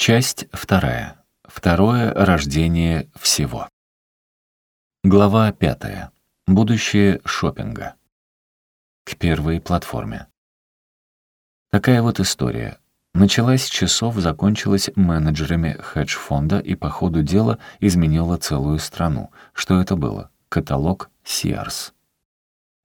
Часть вторая. Второе рождение всего. Глава пятая. Будущее шопинга. К первой платформе. Такая вот история. Началась часов, закончилась менеджерами хедж-фонда и по ходу дела изменила целую страну. Что это было? Каталог Sears.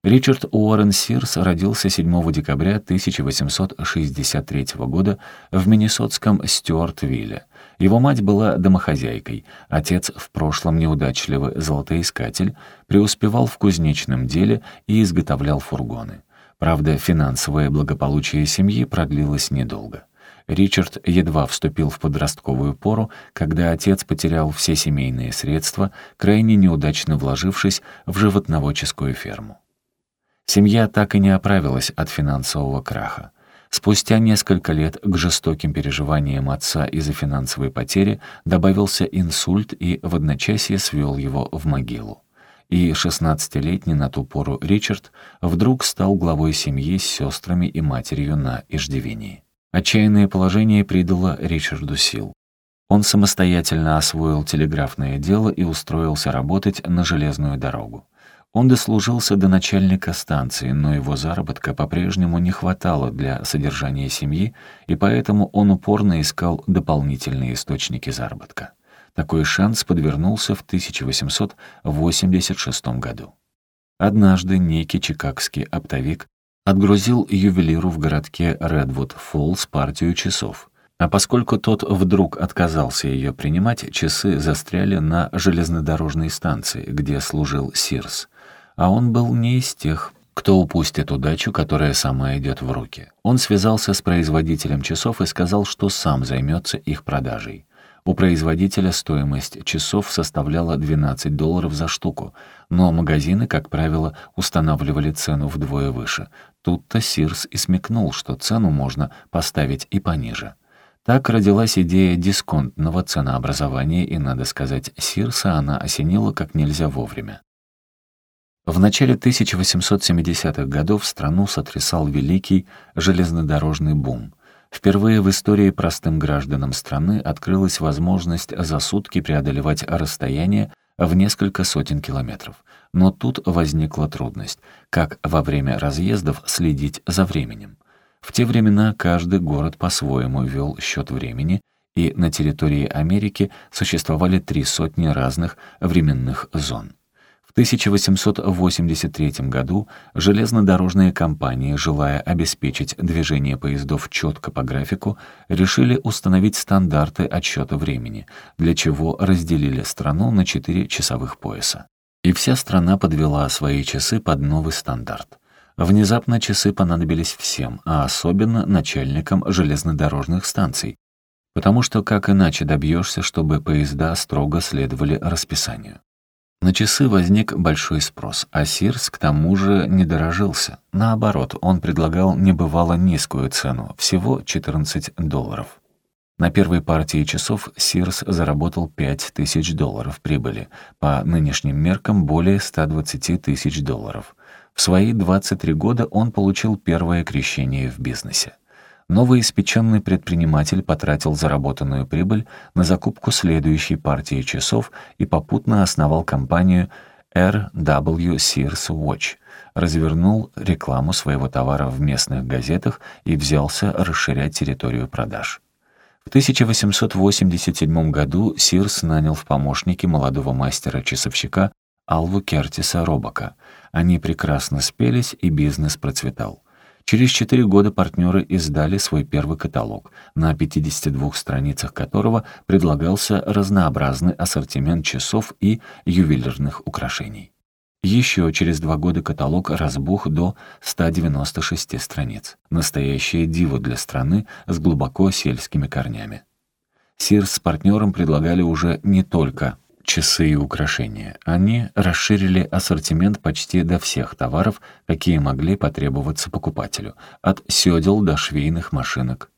Ричард Уоррен Сирс родился 7 декабря 1863 года в Миннесотском Стюартвилле. Его мать была домохозяйкой, отец в прошлом неудачливый золотоискатель, преуспевал в кузнечном деле и изготовлял фургоны. Правда, финансовое благополучие семьи продлилось недолго. Ричард едва вступил в подростковую пору, когда отец потерял все семейные средства, крайне неудачно вложившись в животноводческую ферму. Семья так и не оправилась от финансового краха. Спустя несколько лет к жестоким переживаниям отца из-за финансовой потери добавился инсульт и в одночасье свел его в могилу. И 16-летний на ту пору Ричард вдруг стал главой семьи с сестрами и матерью на иждивении. Отчаянное положение придало Ричарду сил. Он самостоятельно освоил телеграфное дело и устроился работать на железную дорогу. Он дослужился до начальника станции, но его заработка по-прежнему не хватало для содержания семьи, и поэтому он упорно искал дополнительные источники заработка. Такой шанс подвернулся в 1886 году. Однажды некий чикагский оптовик отгрузил ювелиру в городке Редвуд-Фоллс партию часов. А поскольку тот вдруг отказался ее принимать, часы застряли на железнодорожной станции, где служил Сирс — а он был не из тех, кто упустит удачу, которая сама идет в руки. Он связался с производителем часов и сказал, что сам займется их продажей. У производителя стоимость часов составляла 12 долларов за штуку, но магазины, как правило, устанавливали цену вдвое выше. Тут-то Сирс и смекнул, что цену можно поставить и пониже. Так родилась идея дисконтного ценообразования, и, надо сказать, Сирса она осенила как нельзя вовремя. В начале 1870-х годов страну сотрясал великий железнодорожный бум. Впервые в истории простым гражданам страны открылась возможность за сутки преодолевать расстояние в несколько сотен километров. Но тут возникла трудность, как во время разъездов следить за временем. В те времена каждый город по-своему вел счет времени, и на территории Америки существовали три сотни разных временных зон. 1883 году железнодорожные компании, желая обеспечить движение поездов четко по графику, решили установить стандарты отсчета времени, для чего разделили страну на четыре часовых пояса. И вся страна подвела свои часы под новый стандарт. Внезапно часы понадобились всем, а особенно начальникам железнодорожных станций, потому что как иначе добьешься, чтобы поезда строго следовали расписанию. На часы возник большой спрос, а Сирс к тому же не дорожился. Наоборот, он предлагал небывало низкую цену, всего 14 долларов. На первой партии часов Сирс заработал 5 тысяч долларов прибыли, по нынешним меркам более 120 тысяч долларов. В свои 23 года он получил первое крещение в бизнесе новоиспеченный предприниматель потратил заработанную прибыль на закупку следующей партии часов и попутно основал компанию RW Sears Watch, развернул рекламу своего товара в местных газетах и взялся расширять территорию продаж. В 1887 году Сирс нанял в помощники молодого мастера-часовщика Алву Кертиса Робока. Они прекрасно спелись, и бизнес процветал. Через четыре года партнеры издали свой первый каталог, на 52 страницах которого предлагался разнообразный ассортимент часов и ювелирных украшений. Еще через два года каталог разбух до 196 страниц. Настоящее диво для страны с глубоко сельскими корнями. Сирс с партнером предлагали уже не только часы и украшения. Они расширили ассортимент почти до всех товаров, какие могли потребоваться покупателю, от сёдел до швейных машинок.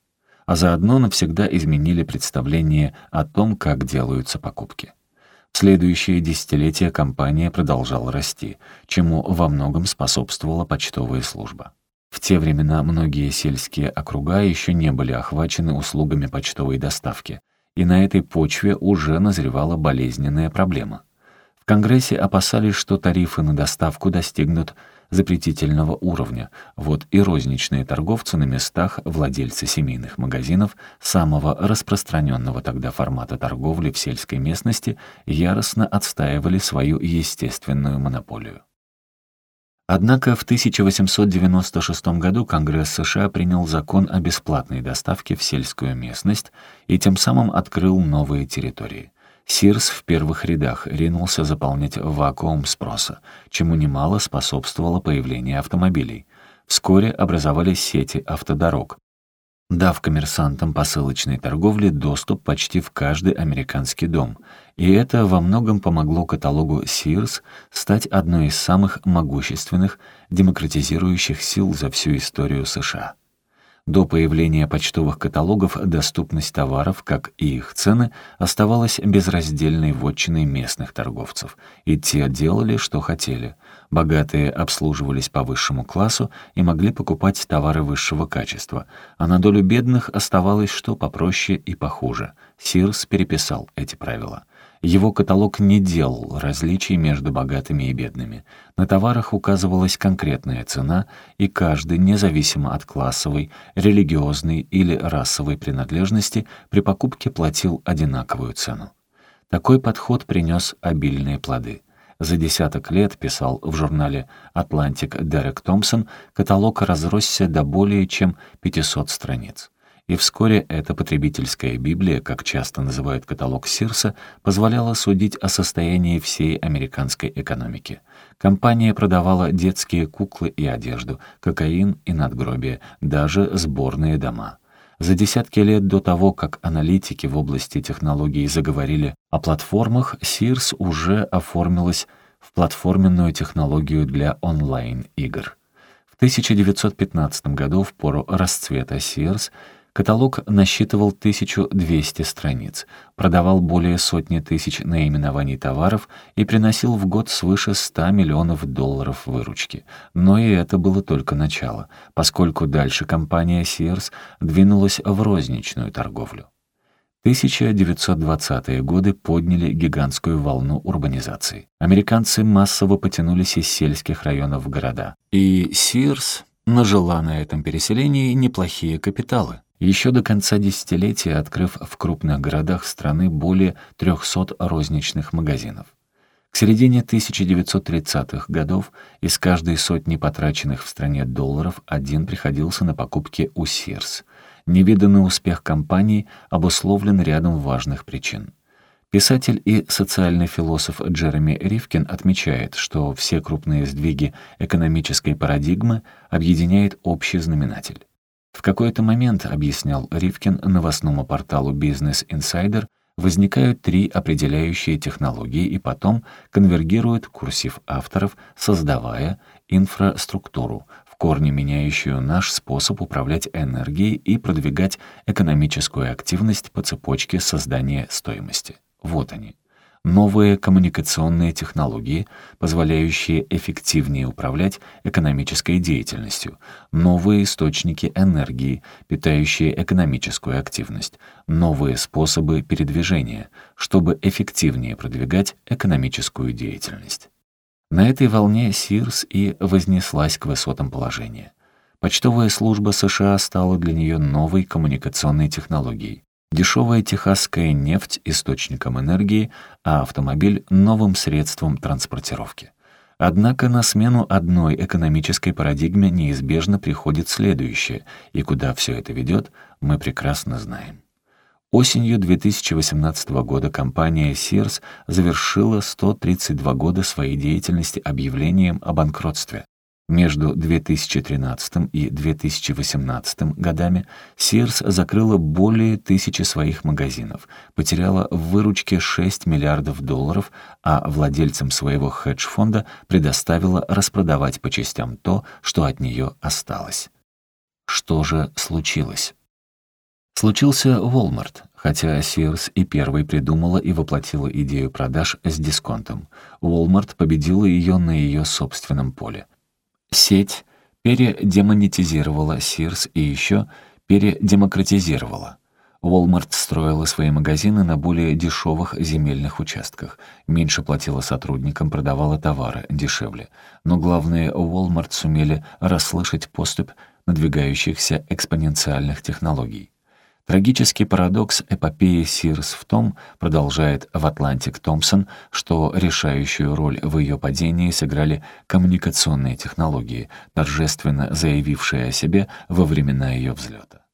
А заодно навсегда изменили представление о том, как делаются покупки. В следующие десятилетия компания продолжала расти, чему во многом способствовала почтовая служба. В те времена многие сельские округа еще не были охвачены услугами почтовой доставки, и на этой почве уже назревала болезненная проблема. В Конгрессе опасались, что тарифы на доставку достигнут запретительного уровня. Вот и розничные торговцы на местах, владельцы семейных магазинов, самого распространенного тогда формата торговли в сельской местности, яростно отстаивали свою естественную монополию. Однако в 1896 году Конгресс США принял закон о бесплатной доставке в сельскую местность и тем самым открыл новые территории. Сирс в первых рядах ринулся заполнять вакуум спроса, чему немало способствовало появление автомобилей. Вскоре образовались сети автодорог, дав коммерсантам посылочной торговли доступ почти в каждый американский дом. И это во многом помогло каталогу Sears стать одной из самых могущественных демократизирующих сил за всю историю США. До появления почтовых каталогов доступность товаров, как и их цены, оставалась безраздельной вотчиной местных торговцев, и те делали, что хотели. Богатые обслуживались по высшему классу и могли покупать товары высшего качества, а на долю бедных оставалось что попроще и похуже. Сирс переписал эти правила — его каталог не делал различий между богатыми и бедными. На товарах указывалась конкретная цена, и каждый, независимо от классовой, религиозной или расовой принадлежности, при покупке платил одинаковую цену. Такой подход принес обильные плоды. За десяток лет, писал в журнале «Атлантик» Дерек Томпсон, каталог разросся до более чем 500 страниц и вскоре эта потребительская Библия, как часто называют каталог Сирса, позволяла судить о состоянии всей американской экономики. Компания продавала детские куклы и одежду, кокаин и надгробия, даже сборные дома. За десятки лет до того, как аналитики в области технологий заговорили о платформах, Sears уже оформилась в платформенную технологию для онлайн-игр. В 1915 году, в пору расцвета Sears, Каталог насчитывал 1200 страниц, продавал более сотни тысяч наименований товаров и приносил в год свыше 100 миллионов долларов выручки. Но и это было только начало, поскольку дальше компания Sears двинулась в розничную торговлю. 1920-е годы подняли гигантскую волну урбанизации. Американцы массово потянулись из сельских районов в города. И Sears нажила на этом переселении неплохие капиталы еще до конца десятилетия открыв в крупных городах страны более 300 розничных магазинов. К середине 1930-х годов из каждой сотни потраченных в стране долларов один приходился на покупки у Sears. Невиданный успех компании обусловлен рядом важных причин. Писатель и социальный философ Джереми Ривкин отмечает, что все крупные сдвиги экономической парадигмы объединяет общий знаменатель. В какой-то момент, объяснял Ривкин новостному порталу Business Insider, возникают три определяющие технологии и потом конвергируют курсив авторов, создавая инфраструктуру, в корне меняющую наш способ управлять энергией и продвигать экономическую активность по цепочке создания стоимости. Вот они новые коммуникационные технологии, позволяющие эффективнее управлять экономической деятельностью, новые источники энергии, питающие экономическую активность, новые способы передвижения, чтобы эффективнее продвигать экономическую деятельность. На этой волне Сирс и вознеслась к высотам положения. Почтовая служба США стала для нее новой коммуникационной технологией. Дешевая техасская нефть — источником энергии, а автомобиль — новым средством транспортировки. Однако на смену одной экономической парадигме неизбежно приходит следующее, и куда все это ведет, мы прекрасно знаем. Осенью 2018 года компания Sears завершила 132 года своей деятельности объявлением о банкротстве. Между 2013 и 2018 годами Sears закрыла более тысячи своих магазинов, потеряла в выручке 6 миллиардов долларов, а владельцам своего хедж-фонда предоставила распродавать по частям то, что от нее осталось. Что же случилось? Случился Walmart, хотя Sears и первой придумала и воплотила идею продаж с дисконтом. Walmart победила ее на ее собственном поле. Сеть передемонетизировала Sears и еще передемократизировала. Walmart строила свои магазины на более дешевых земельных участках, меньше платила сотрудникам, продавала товары дешевле. Но главное, Walmart сумели расслышать поступь надвигающихся экспоненциальных технологий. Трагический парадокс эпопеи Сирс в том, продолжает в «Атлантик» Томпсон, что решающую роль в ее падении сыграли коммуникационные технологии, торжественно заявившие о себе во времена ее взлета.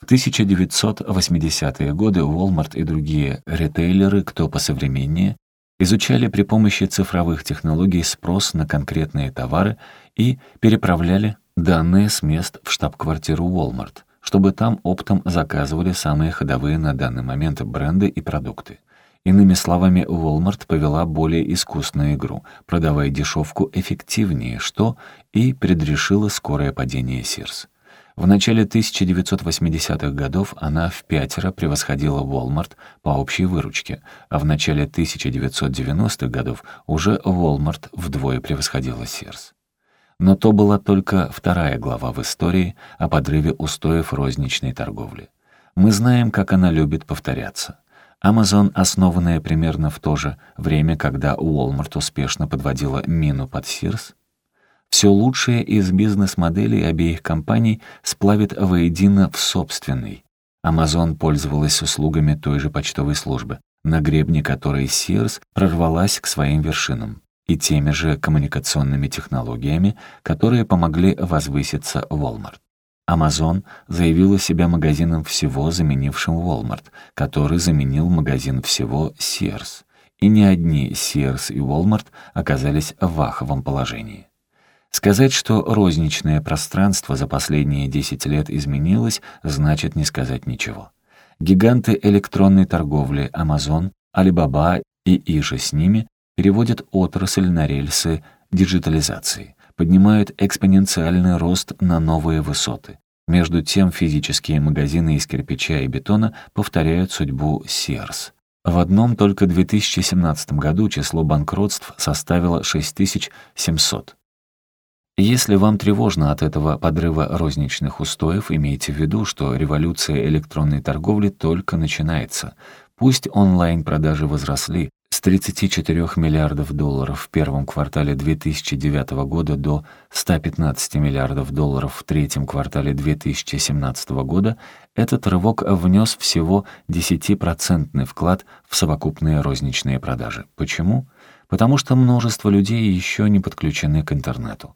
В 1980-е годы Walmart и другие ритейлеры, кто посовременнее, изучали при помощи цифровых технологий спрос на конкретные товары и переправляли данные с мест в штаб-квартиру Walmart — чтобы там оптом заказывали самые ходовые на данный момент бренды и продукты. Иными словами, Walmart повела более искусную игру, продавая дешевку эффективнее, что и предрешило скорое падение Sears. В начале 1980-х годов она в пятеро превосходила Walmart по общей выручке, а в начале 1990-х годов уже Walmart вдвое превосходила Sears. Но то была только вторая глава в истории о подрыве устоев розничной торговли. Мы знаем, как она любит повторяться. Amazon, основанная примерно в то же время, когда Walmart успешно подводила мину под Sears, все лучшее из бизнес-моделей обеих компаний сплавит воедино в собственный. Amazon пользовалась услугами той же почтовой службы, на гребне которой Sears прорвалась к своим вершинам и теми же коммуникационными технологиями, которые помогли возвыситься Walmart. Amazon заявила себя магазином всего, заменившим Walmart, который заменил магазин всего Sears. И ни одни Sears и Walmart оказались в ваховом положении. Сказать, что розничное пространство за последние 10 лет изменилось, значит не сказать ничего. Гиганты электронной торговли Amazon, Alibaba и иже с ними переводят отрасль на рельсы диджитализации, поднимают экспоненциальный рост на новые высоты. Между тем физические магазины из кирпича и бетона повторяют судьбу Sears. В одном только 2017 году число банкротств составило 6700. Если вам тревожно от этого подрыва розничных устоев, имейте в виду, что революция электронной торговли только начинается. Пусть онлайн-продажи возросли, с 34 миллиардов долларов в первом квартале 2009 года до 115 миллиардов долларов в третьем квартале 2017 года этот рывок внес всего 10% вклад в совокупные розничные продажи. Почему? Потому что множество людей еще не подключены к интернету.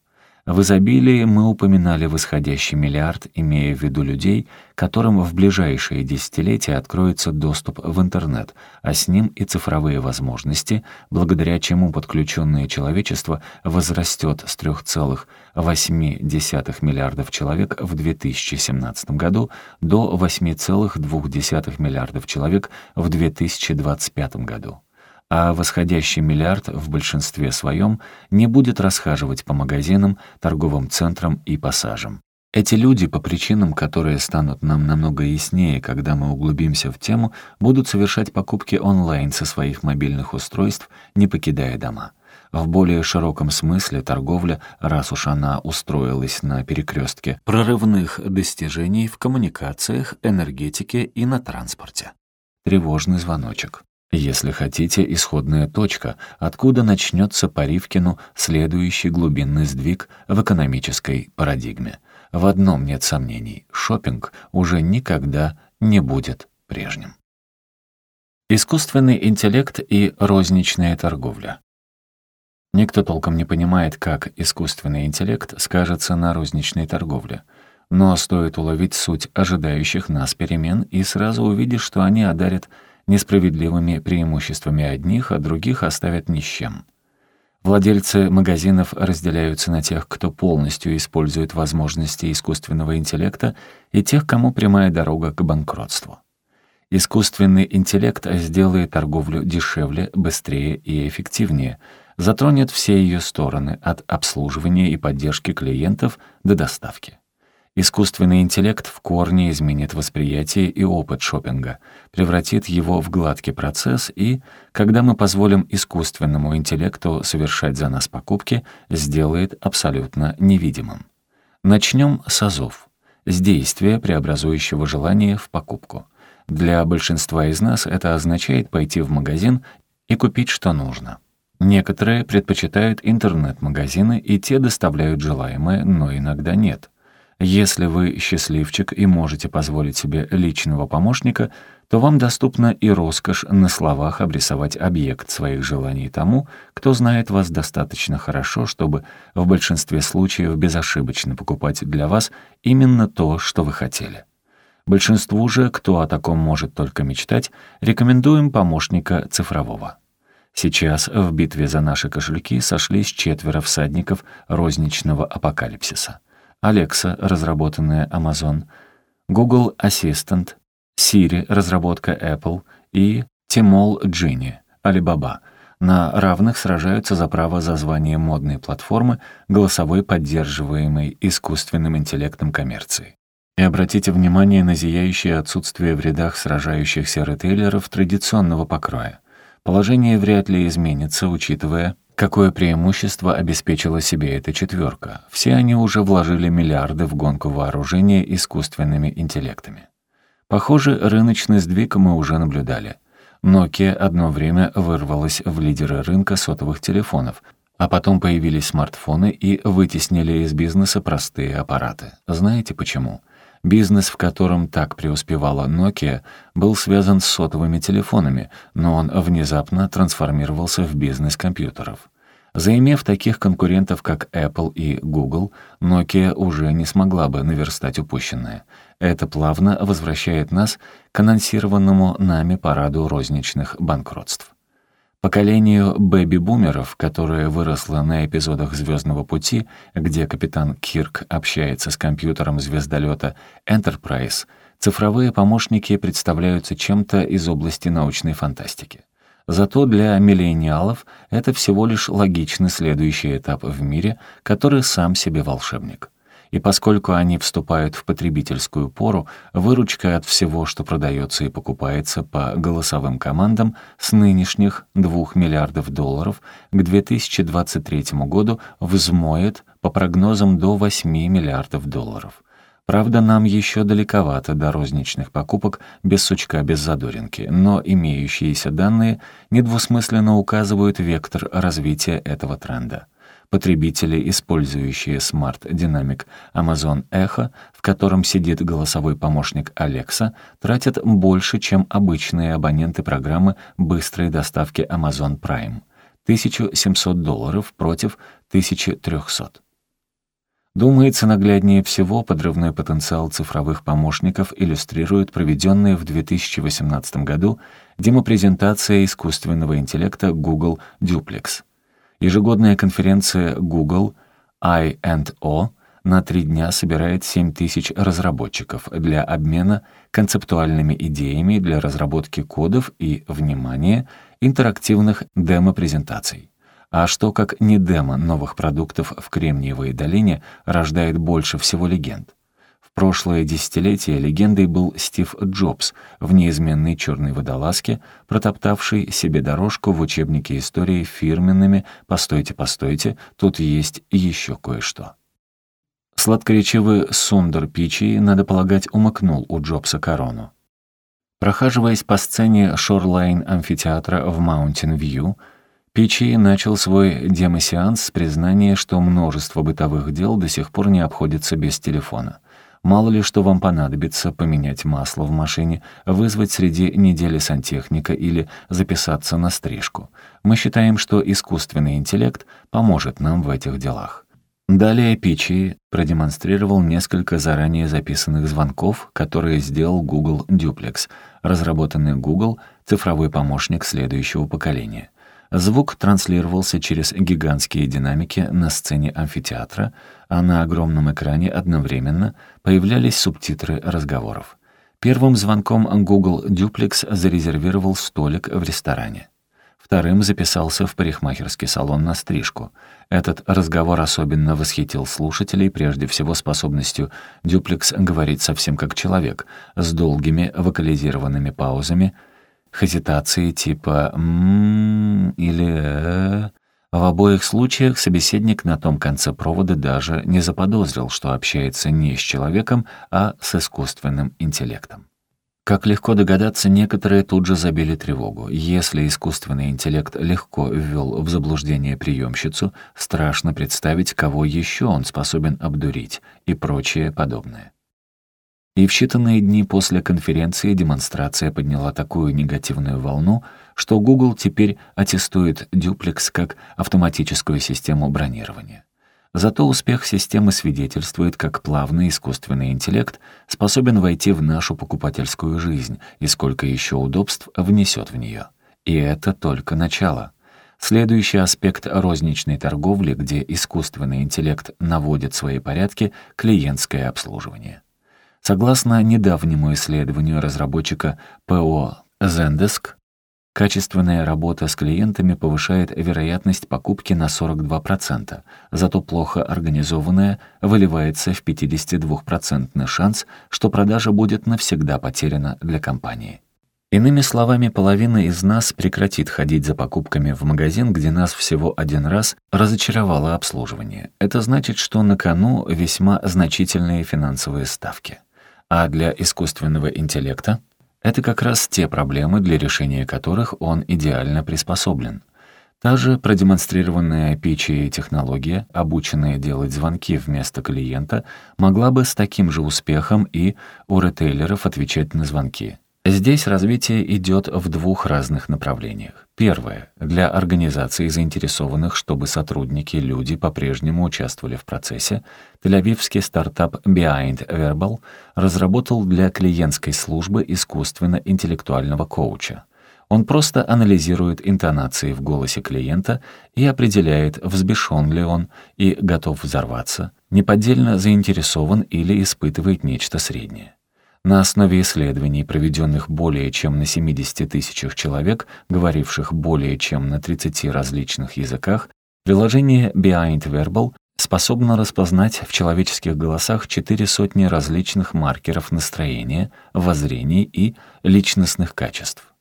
В изобилии мы упоминали восходящий миллиард, имея в виду людей, которым в ближайшие десятилетия откроется доступ в интернет, а с ним и цифровые возможности, благодаря чему подключенное человечество возрастет с 3,8 миллиардов человек в 2017 году до 8,2 миллиардов человек в 2025 году а восходящий миллиард в большинстве своем не будет расхаживать по магазинам, торговым центрам и пассажам. Эти люди, по причинам, которые станут нам намного яснее, когда мы углубимся в тему, будут совершать покупки онлайн со своих мобильных устройств, не покидая дома. В более широком смысле торговля, раз уж она устроилась на перекрестке прорывных достижений в коммуникациях, энергетике и на транспорте. Тревожный звоночек. Если хотите, исходная точка, откуда начнется по Ривкину следующий глубинный сдвиг в экономической парадигме. В одном нет сомнений — шопинг уже никогда не будет прежним. Искусственный интеллект и розничная торговля. Никто толком не понимает, как искусственный интеллект скажется на розничной торговле. Но стоит уловить суть ожидающих нас перемен, и сразу увидишь, что они одарят несправедливыми преимуществами одних, а других оставят ни с чем. Владельцы магазинов разделяются на тех, кто полностью использует возможности искусственного интеллекта, и тех, кому прямая дорога к банкротству. Искусственный интеллект сделает торговлю дешевле, быстрее и эффективнее, затронет все ее стороны, от обслуживания и поддержки клиентов до доставки. Искусственный интеллект в корне изменит восприятие и опыт шопинга, превратит его в гладкий процесс и, когда мы позволим искусственному интеллекту совершать за нас покупки, сделает абсолютно невидимым. Начнем с азов, с действия, преобразующего желание в покупку. Для большинства из нас это означает пойти в магазин и купить, что нужно. Некоторые предпочитают интернет-магазины, и те доставляют желаемое, но иногда нет. Если вы счастливчик и можете позволить себе личного помощника, то вам доступна и роскошь на словах обрисовать объект своих желаний тому, кто знает вас достаточно хорошо, чтобы в большинстве случаев безошибочно покупать для вас именно то, что вы хотели. Большинству же, кто о таком может только мечтать, рекомендуем помощника цифрового. Сейчас в битве за наши кошельки сошлись четверо всадников розничного апокалипсиса. Alexa, разработанная Amazon, Google Assistant, Siri, разработка Apple и Tmall Genie, Alibaba, на равных сражаются за право за звание модной платформы, голосовой поддерживаемой искусственным интеллектом коммерции. И обратите внимание на зияющее отсутствие в рядах сражающихся ритейлеров традиционного покроя. Положение вряд ли изменится, учитывая, Какое преимущество обеспечила себе эта четверка? Все они уже вложили миллиарды в гонку вооружения искусственными интеллектами. Похоже, рыночный сдвиг мы уже наблюдали. Nokia одно время вырвалась в лидеры рынка сотовых телефонов, а потом появились смартфоны и вытеснили из бизнеса простые аппараты. Знаете почему? Бизнес, в котором так преуспевала Nokia, был связан с сотовыми телефонами, но он внезапно трансформировался в бизнес компьютеров. Заимев таких конкурентов, как Apple и Google, Nokia уже не смогла бы наверстать упущенное. Это плавно возвращает нас к анонсированному нами параду розничных банкротств. Поколению бэби-бумеров, которое выросло на эпизодах «Звездного пути», где капитан Кирк общается с компьютером звездолета Enterprise, цифровые помощники представляются чем-то из области научной фантастики. Зато для миллениалов это всего лишь логичный следующий этап в мире, который сам себе волшебник и поскольку они вступают в потребительскую пору, выручка от всего, что продается и покупается по голосовым командам с нынешних 2 миллиардов долларов к 2023 году взмоет по прогнозам до 8 миллиардов долларов. Правда, нам еще далековато до розничных покупок без сучка, без задоринки, но имеющиеся данные недвусмысленно указывают вектор развития этого тренда потребители, использующие Dynamic Amazon Echo, в котором сидит голосовой помощник Alexa, тратят больше, чем обычные абоненты программы быстрой доставки Amazon Prime — 1700 долларов против 1300. Думается, нагляднее всего подрывной потенциал цифровых помощников иллюстрирует проведенная в 2018 году демопрезентация искусственного интеллекта Google Duplex — Ежегодная конференция Google I&O на три дня собирает 7 тысяч разработчиков для обмена концептуальными идеями для разработки кодов и, внимание, интерактивных демо-презентаций. А что как не демо новых продуктов в Кремниевой долине рождает больше всего легенд? Прошлое десятилетие легендой был Стив Джобс в неизменной черной водолазке, протоптавший себе дорожку в учебнике истории фирменными «Постойте, постойте, тут есть еще кое-что». Сладкоречивый Сундар Пичи, надо полагать, умыкнул у Джобса корону. Прохаживаясь по сцене Шорлайн амфитеатра в Маунтин-Вью, Пичи начал свой демосеанс с признания, что множество бытовых дел до сих пор не обходится без телефона — Мало ли что вам понадобится поменять масло в машине, вызвать среди недели сантехника или записаться на стрижку. Мы считаем, что искусственный интеллект поможет нам в этих делах. Далее Пичи продемонстрировал несколько заранее записанных звонков, которые сделал Google Duplex, разработанный Google цифровой помощник следующего поколения. Звук транслировался через гигантские динамики на сцене амфитеатра, а на огромном экране одновременно появлялись субтитры разговоров. Первым звонком Google Duplex зарезервировал столик в ресторане. Вторым записался в парикмахерский салон на стрижку. Этот разговор особенно восхитил слушателей, прежде всего способностью Дюплекс говорить совсем как человек, с долгими вокализированными паузами — хезитации типа «ммм» или «э», В обоих случаях собеседник на том конце провода даже не заподозрил, что общается не с человеком, а с искусственным интеллектом. Как легко догадаться, некоторые тут же забили тревогу. Если искусственный интеллект легко ввел в заблуждение приемщицу, страшно представить, кого еще он способен обдурить и прочее подобное. И в считанные дни после конференции демонстрация подняла такую негативную волну, что Google теперь аттестует Duplex как автоматическую систему бронирования. Зато успех системы свидетельствует, как плавный искусственный интеллект способен войти в нашу покупательскую жизнь и сколько еще удобств внесет в нее. И это только начало. Следующий аспект розничной торговли, где искусственный интеллект наводит свои порядки — клиентское обслуживание. Согласно недавнему исследованию разработчика ПО Zendesk, Качественная работа с клиентами повышает вероятность покупки на 42%, зато плохо организованная выливается в 52% шанс, что продажа будет навсегда потеряна для компании. Иными словами, половина из нас прекратит ходить за покупками в магазин, где нас всего один раз разочаровало обслуживание. Это значит, что на кону весьма значительные финансовые ставки. А для искусственного интеллекта это как раз те проблемы, для решения которых он идеально приспособлен. Та же продемонстрированная PCA технология, обученная делать звонки вместо клиента, могла бы с таким же успехом и у ритейлеров отвечать на звонки. Здесь развитие идет в двух разных направлениях. Первое. Для организаций, заинтересованных, чтобы сотрудники, люди по-прежнему участвовали в процессе, тель-авивский стартап Behind Verbal разработал для клиентской службы искусственно-интеллектуального коуча. Он просто анализирует интонации в голосе клиента и определяет, взбешен ли он и готов взорваться, неподдельно заинтересован или испытывает нечто среднее. На основе исследований, проведенных более чем на 70 тысячах человек, говоривших более чем на 30 различных языках, приложение Behind Verbal способно распознать в человеческих голосах четыре сотни различных маркеров настроения, воззрений и личностных качеств.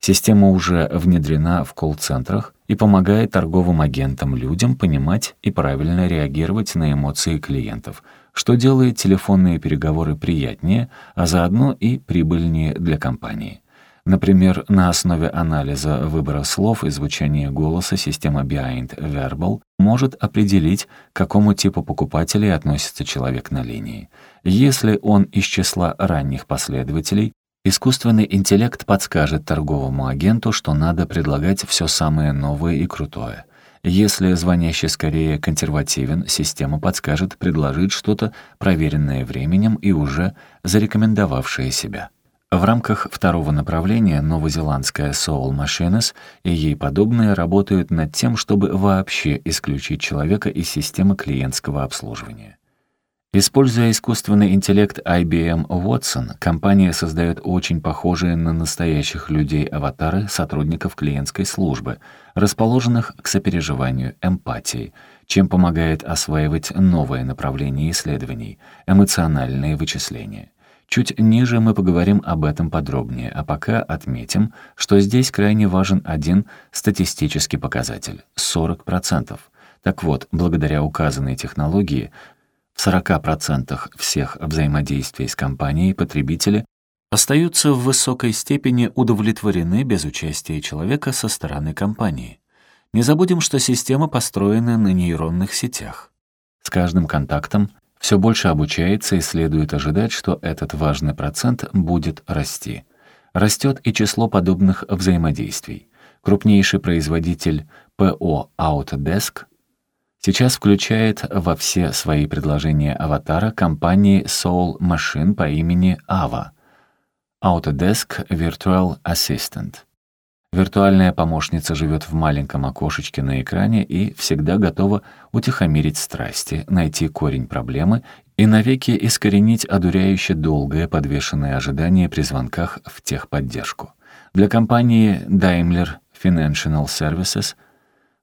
Система уже внедрена в колл-центрах и помогает торговым агентам-людям понимать и правильно реагировать на эмоции клиентов, что делает телефонные переговоры приятнее, а заодно и прибыльнее для компании. Например, на основе анализа выбора слов и звучания голоса система Behind Verbal может определить, к какому типу покупателей относится человек на линии. Если он из числа ранних последователей, искусственный интеллект подскажет торговому агенту, что надо предлагать все самое новое и крутое — если звонящий скорее консервативен, система подскажет предложить что-то, проверенное временем и уже зарекомендовавшее себя. В рамках второго направления новозеландская Soul Machines и ей подобные работают над тем, чтобы вообще исключить человека из системы клиентского обслуживания. Используя искусственный интеллект IBM Watson, компания создает очень похожие на настоящих людей аватары сотрудников клиентской службы, расположенных к сопереживанию, эмпатии, чем помогает осваивать новое направление исследований — эмоциональные вычисления. Чуть ниже мы поговорим об этом подробнее, а пока отметим, что здесь крайне важен один статистический показатель — 40%. Так вот, благодаря указанной технологии в 40% всех взаимодействий с компанией потребители остаются в высокой степени удовлетворены без участия человека со стороны компании. Не забудем, что система построена на нейронных сетях. С каждым контактом все больше обучается и следует ожидать, что этот важный процент будет расти. Растет и число подобных взаимодействий. Крупнейший производитель ПО Autodesk сейчас включает во все свои предложения аватара компании Soul Machine по имени Ava Autodesk Virtual Assistant. Виртуальная помощница живет в маленьком окошечке на экране и всегда готова утихомирить страсти, найти корень проблемы и навеки искоренить одуряюще долгое подвешенное ожидание при звонках в техподдержку. Для компании Daimler Financial Services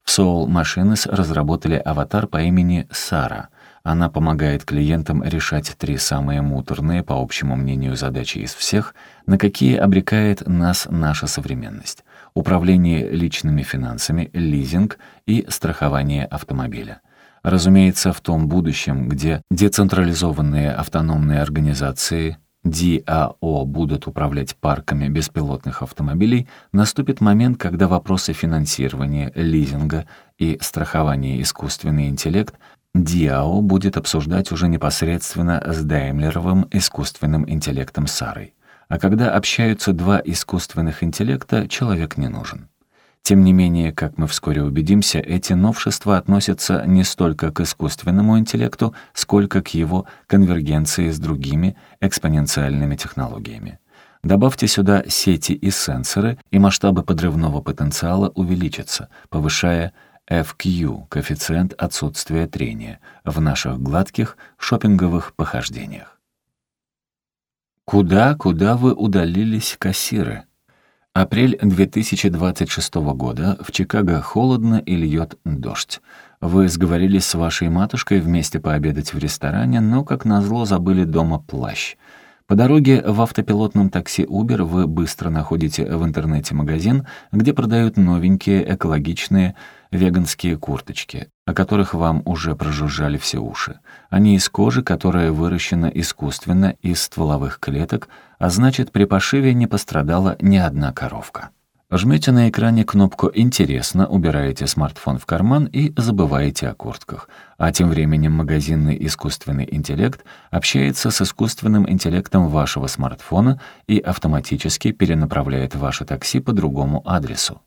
Soul Machines разработали аватар по имени Сара. Она помогает клиентам решать три самые муторные, по общему мнению, задачи из всех, на какие обрекает нас наша современность. Управление личными финансами, лизинг и страхование автомобиля. Разумеется, в том будущем, где децентрализованные автономные организации DAO будут управлять парками беспилотных автомобилей, наступит момент, когда вопросы финансирования, лизинга и страхования искусственный интеллект DAO будет обсуждать уже непосредственно с Даймлеровым искусственным интеллектом Сарой. А когда общаются два искусственных интеллекта, человек не нужен. Тем не менее, как мы вскоре убедимся, эти новшества относятся не столько к искусственному интеллекту, сколько к его конвергенции с другими экспоненциальными технологиями. Добавьте сюда сети и сенсоры, и масштабы подрывного потенциала увеличатся, повышая FQ, коэффициент отсутствия трения, в наших гладких шопинговых похождениях. Куда, куда вы удалились, кассиры? Апрель 2026 года. В Чикаго холодно и льет дождь. Вы сговорились с вашей матушкой вместе пообедать в ресторане, но, как назло, забыли дома плащ. По дороге в автопилотном такси Uber вы быстро находите в интернете магазин, где продают новенькие экологичные веганские курточки, о которых вам уже прожужжали все уши. Они из кожи, которая выращена искусственно из стволовых клеток, а значит, при пошиве не пострадала ни одна коровка. Жмете на экране кнопку «Интересно», убираете смартфон в карман и забываете о куртках. А тем временем магазинный искусственный интеллект общается с искусственным интеллектом вашего смартфона и автоматически перенаправляет ваше такси по другому адресу.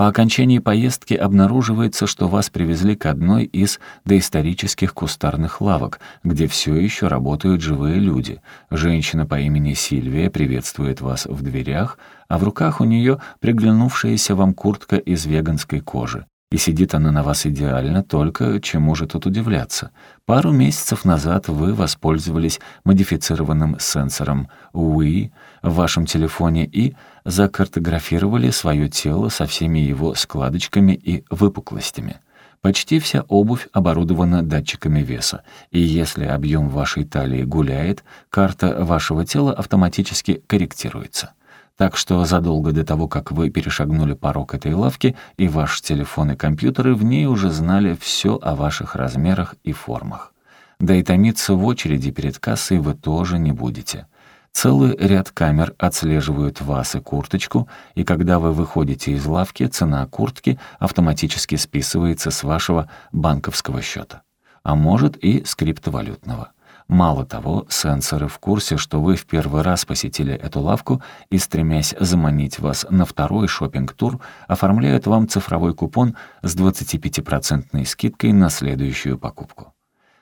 По окончании поездки обнаруживается, что вас привезли к одной из доисторических кустарных лавок, где все еще работают живые люди. Женщина по имени Сильвия приветствует вас в дверях, а в руках у нее приглянувшаяся вам куртка из веганской кожи. И сидит она на вас идеально, только чему же тут удивляться? Пару месяцев назад вы воспользовались модифицированным сенсором WI в вашем телефоне и закартографировали свое тело со всеми его складочками и выпуклостями. Почти вся обувь оборудована датчиками веса, и если объем вашей талии гуляет, карта вашего тела автоматически корректируется. Так что задолго до того, как вы перешагнули порог этой лавки, и ваш телефон и компьютеры в ней уже знали все о ваших размерах и формах. Да и томиться в очереди перед кассой вы тоже не будете. Целый ряд камер отслеживают вас и курточку, и когда вы выходите из лавки, цена куртки автоматически списывается с вашего банковского счета, а может и с криптовалютного. Мало того, сенсоры в курсе, что вы в первый раз посетили эту лавку и, стремясь заманить вас на второй шопинг тур оформляют вам цифровой купон с 25% скидкой на следующую покупку.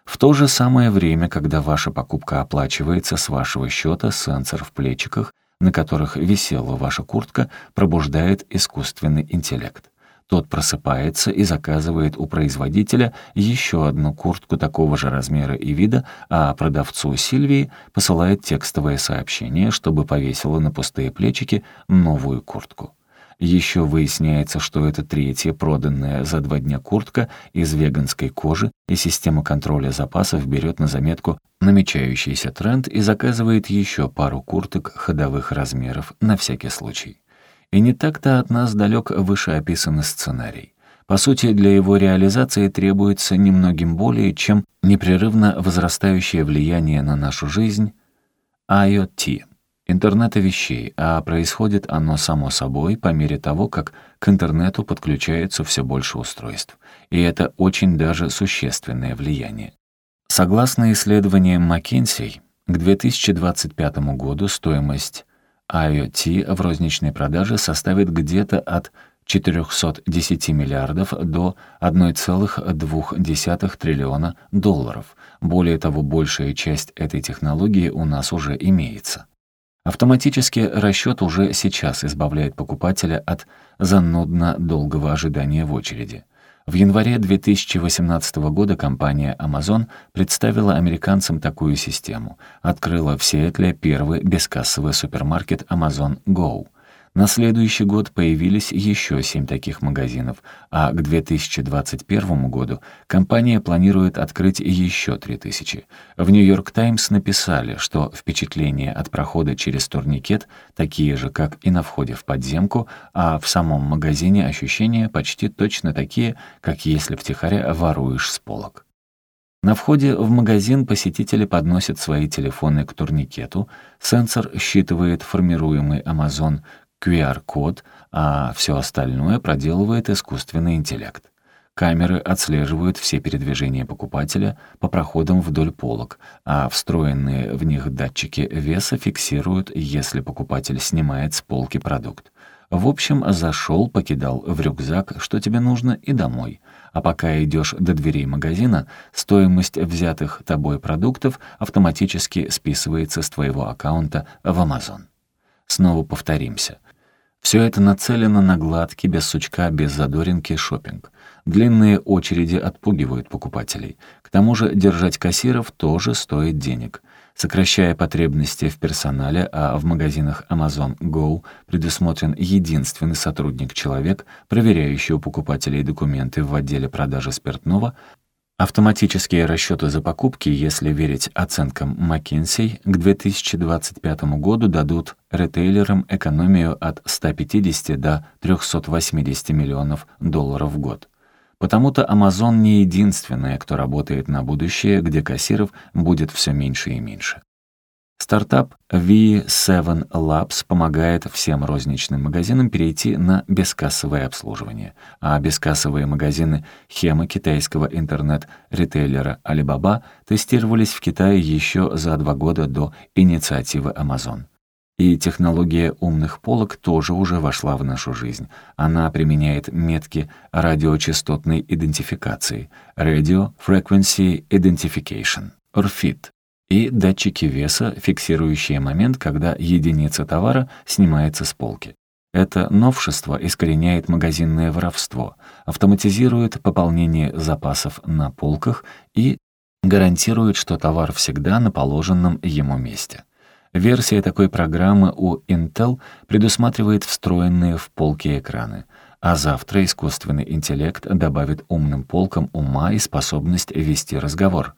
В то же самое время, когда ваша покупка оплачивается с вашего счета, сенсор в плечиках, на которых висела ваша куртка, пробуждает искусственный интеллект. Тот просыпается и заказывает у производителя еще одну куртку такого же размера и вида, а продавцу Сильвии посылает текстовое сообщение, чтобы повесила на пустые плечики новую куртку. Еще выясняется, что это третья проданная за два дня куртка из веганской кожи, и система контроля запасов берет на заметку намечающийся тренд и заказывает еще пару курток ходовых размеров на всякий случай. И не так-то от нас далек вышеописанный сценарий. По сути, для его реализации требуется немногим более, чем непрерывно возрастающее влияние на нашу жизнь IoT, интернета вещей, а происходит оно само собой по мере того, как к интернету подключается все больше устройств. И это очень даже существенное влияние. Согласно исследованиям McKinsey, к 2025 году стоимость IoT в розничной продаже составит где-то от 410 миллиардов до 1,2 триллиона долларов. Более того, большая часть этой технологии у нас уже имеется. Автоматический расчет уже сейчас избавляет покупателя от занудно долгого ожидания в очереди. В январе 2018 года компания Amazon представила американцам такую систему. Открыла в Сиэтле первый бескассовый супермаркет Amazon Go. На следующий год появились еще семь таких магазинов, а к 2021 году компания планирует открыть еще 3000. В «Нью-Йорк Таймс» написали, что впечатления от прохода через турникет такие же, как и на входе в подземку, а в самом магазине ощущения почти точно такие, как если втихаря воруешь с полок. На входе в магазин посетители подносят свои телефоны к турникету, сенсор считывает формируемый Amazon QR-код, а все остальное проделывает искусственный интеллект. Камеры отслеживают все передвижения покупателя по проходам вдоль полок, а встроенные в них датчики веса фиксируют, если покупатель снимает с полки продукт. В общем, зашел, покидал в рюкзак, что тебе нужно, и домой. А пока идешь до дверей магазина, стоимость взятых тобой продуктов автоматически списывается с твоего аккаунта в Amazon. Снова повторимся. Все это нацелено на гладкий, без сучка, без задоринки шопинг. Длинные очереди отпугивают покупателей. К тому же держать кассиров тоже стоит денег. Сокращая потребности в персонале, а в магазинах Amazon Go предусмотрен единственный сотрудник-человек, проверяющий у покупателей документы в отделе продажи спиртного, Автоматические расчеты за покупки, если верить оценкам McKinsey, к 2025 году дадут ритейлерам экономию от 150 до 380 миллионов долларов в год. Потому-то Amazon не единственная, кто работает на будущее, где кассиров будет все меньше и меньше. Стартап V7 Labs помогает всем розничным магазинам перейти на бескассовое обслуживание, а бескассовые магазины хема китайского интернет-ритейлера Alibaba тестировались в Китае еще за два года до инициативы Amazon. И технология умных полок тоже уже вошла в нашу жизнь. Она применяет метки радиочастотной идентификации Radio Frequency Identification, RFID, и датчики веса, фиксирующие момент, когда единица товара снимается с полки. Это новшество искореняет магазинное воровство, автоматизирует пополнение запасов на полках и гарантирует, что товар всегда на положенном ему месте. Версия такой программы у Intel предусматривает встроенные в полки экраны, а завтра искусственный интеллект добавит умным полкам ума и способность вести разговор —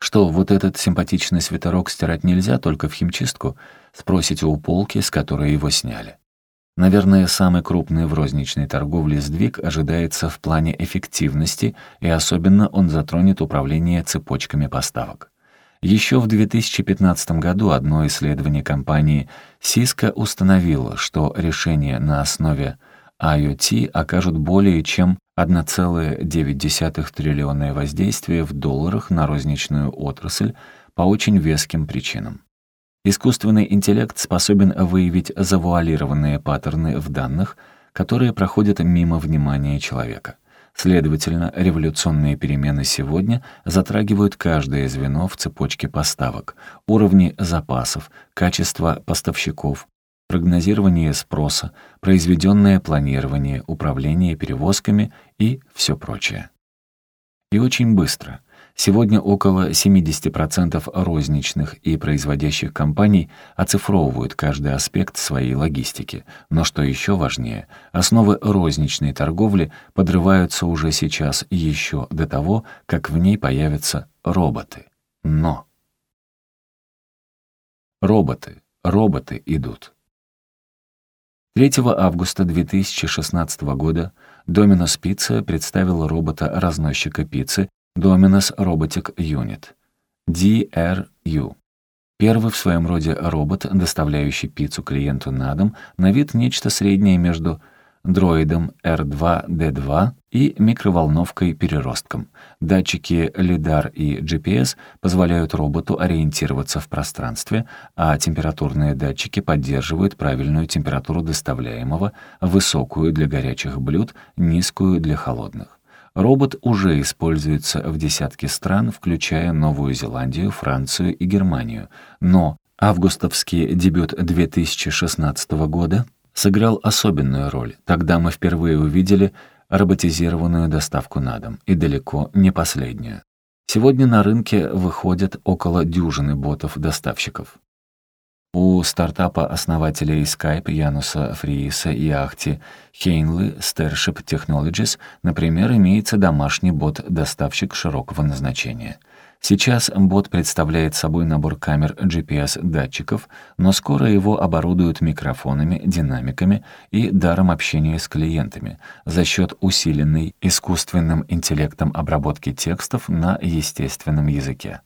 что, вот этот симпатичный свитерок стирать нельзя только в химчистку? Спросите у полки, с которой его сняли. Наверное, самый крупный в розничной торговле сдвиг ожидается в плане эффективности, и особенно он затронет управление цепочками поставок. Еще в 2015 году одно исследование компании Cisco установило, что решения на основе IoT окажут более чем 1,9 триллионное воздействие в долларах на розничную отрасль по очень веским причинам. Искусственный интеллект способен выявить завуалированные паттерны в данных, которые проходят мимо внимания человека. Следовательно, революционные перемены сегодня затрагивают каждое звено в цепочке поставок, уровни запасов, качество поставщиков, прогнозирование спроса, произведенное планирование, управление перевозками и все прочее. И очень быстро. Сегодня около 70% розничных и производящих компаний оцифровывают каждый аспект своей логистики. Но что еще важнее, основы розничной торговли подрываются уже сейчас еще до того, как в ней появятся роботы. Но... Роботы, роботы идут. 3 августа 2016 года Domino's Pizza представила робота-разносчика пиццы Domino's Robotic Unit DRU. Первый в своем роде робот, доставляющий пиццу клиенту на дом, на вид нечто среднее между дроидом R2-D2 и микроволновкой-переростком. Датчики LiDAR и GPS позволяют роботу ориентироваться в пространстве, а температурные датчики поддерживают правильную температуру доставляемого, высокую для горячих блюд, низкую для холодных. Робот уже используется в десятке стран, включая Новую Зеландию, Францию и Германию, но августовский дебют 2016 года сыграл особенную роль. Тогда мы впервые увидели роботизированную доставку на дом, и далеко не последнюю. Сегодня на рынке выходят около дюжины ботов-доставщиков. У стартапа основателей Skype Януса Фрииса и Ахти Хейнли Starship Technologies, например, имеется домашний бот-доставщик широкого назначения. Сейчас бот представляет собой набор камер GPS-датчиков, но скоро его оборудуют микрофонами, динамиками и даром общения с клиентами за счет усиленной искусственным интеллектом обработки текстов на естественном языке.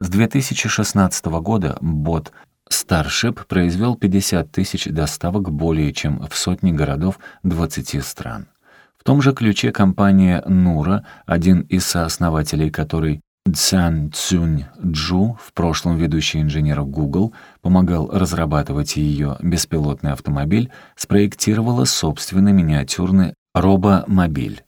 С 2016 года бот Starship произвел 50 тысяч доставок более чем в сотни городов 20 стран. В том же ключе компания Nura, один из сооснователей которой Цзян Цюнь Джу, в прошлом ведущий инженер Google, помогал разрабатывать ее беспилотный автомобиль, спроектировала собственный миниатюрный робомобиль.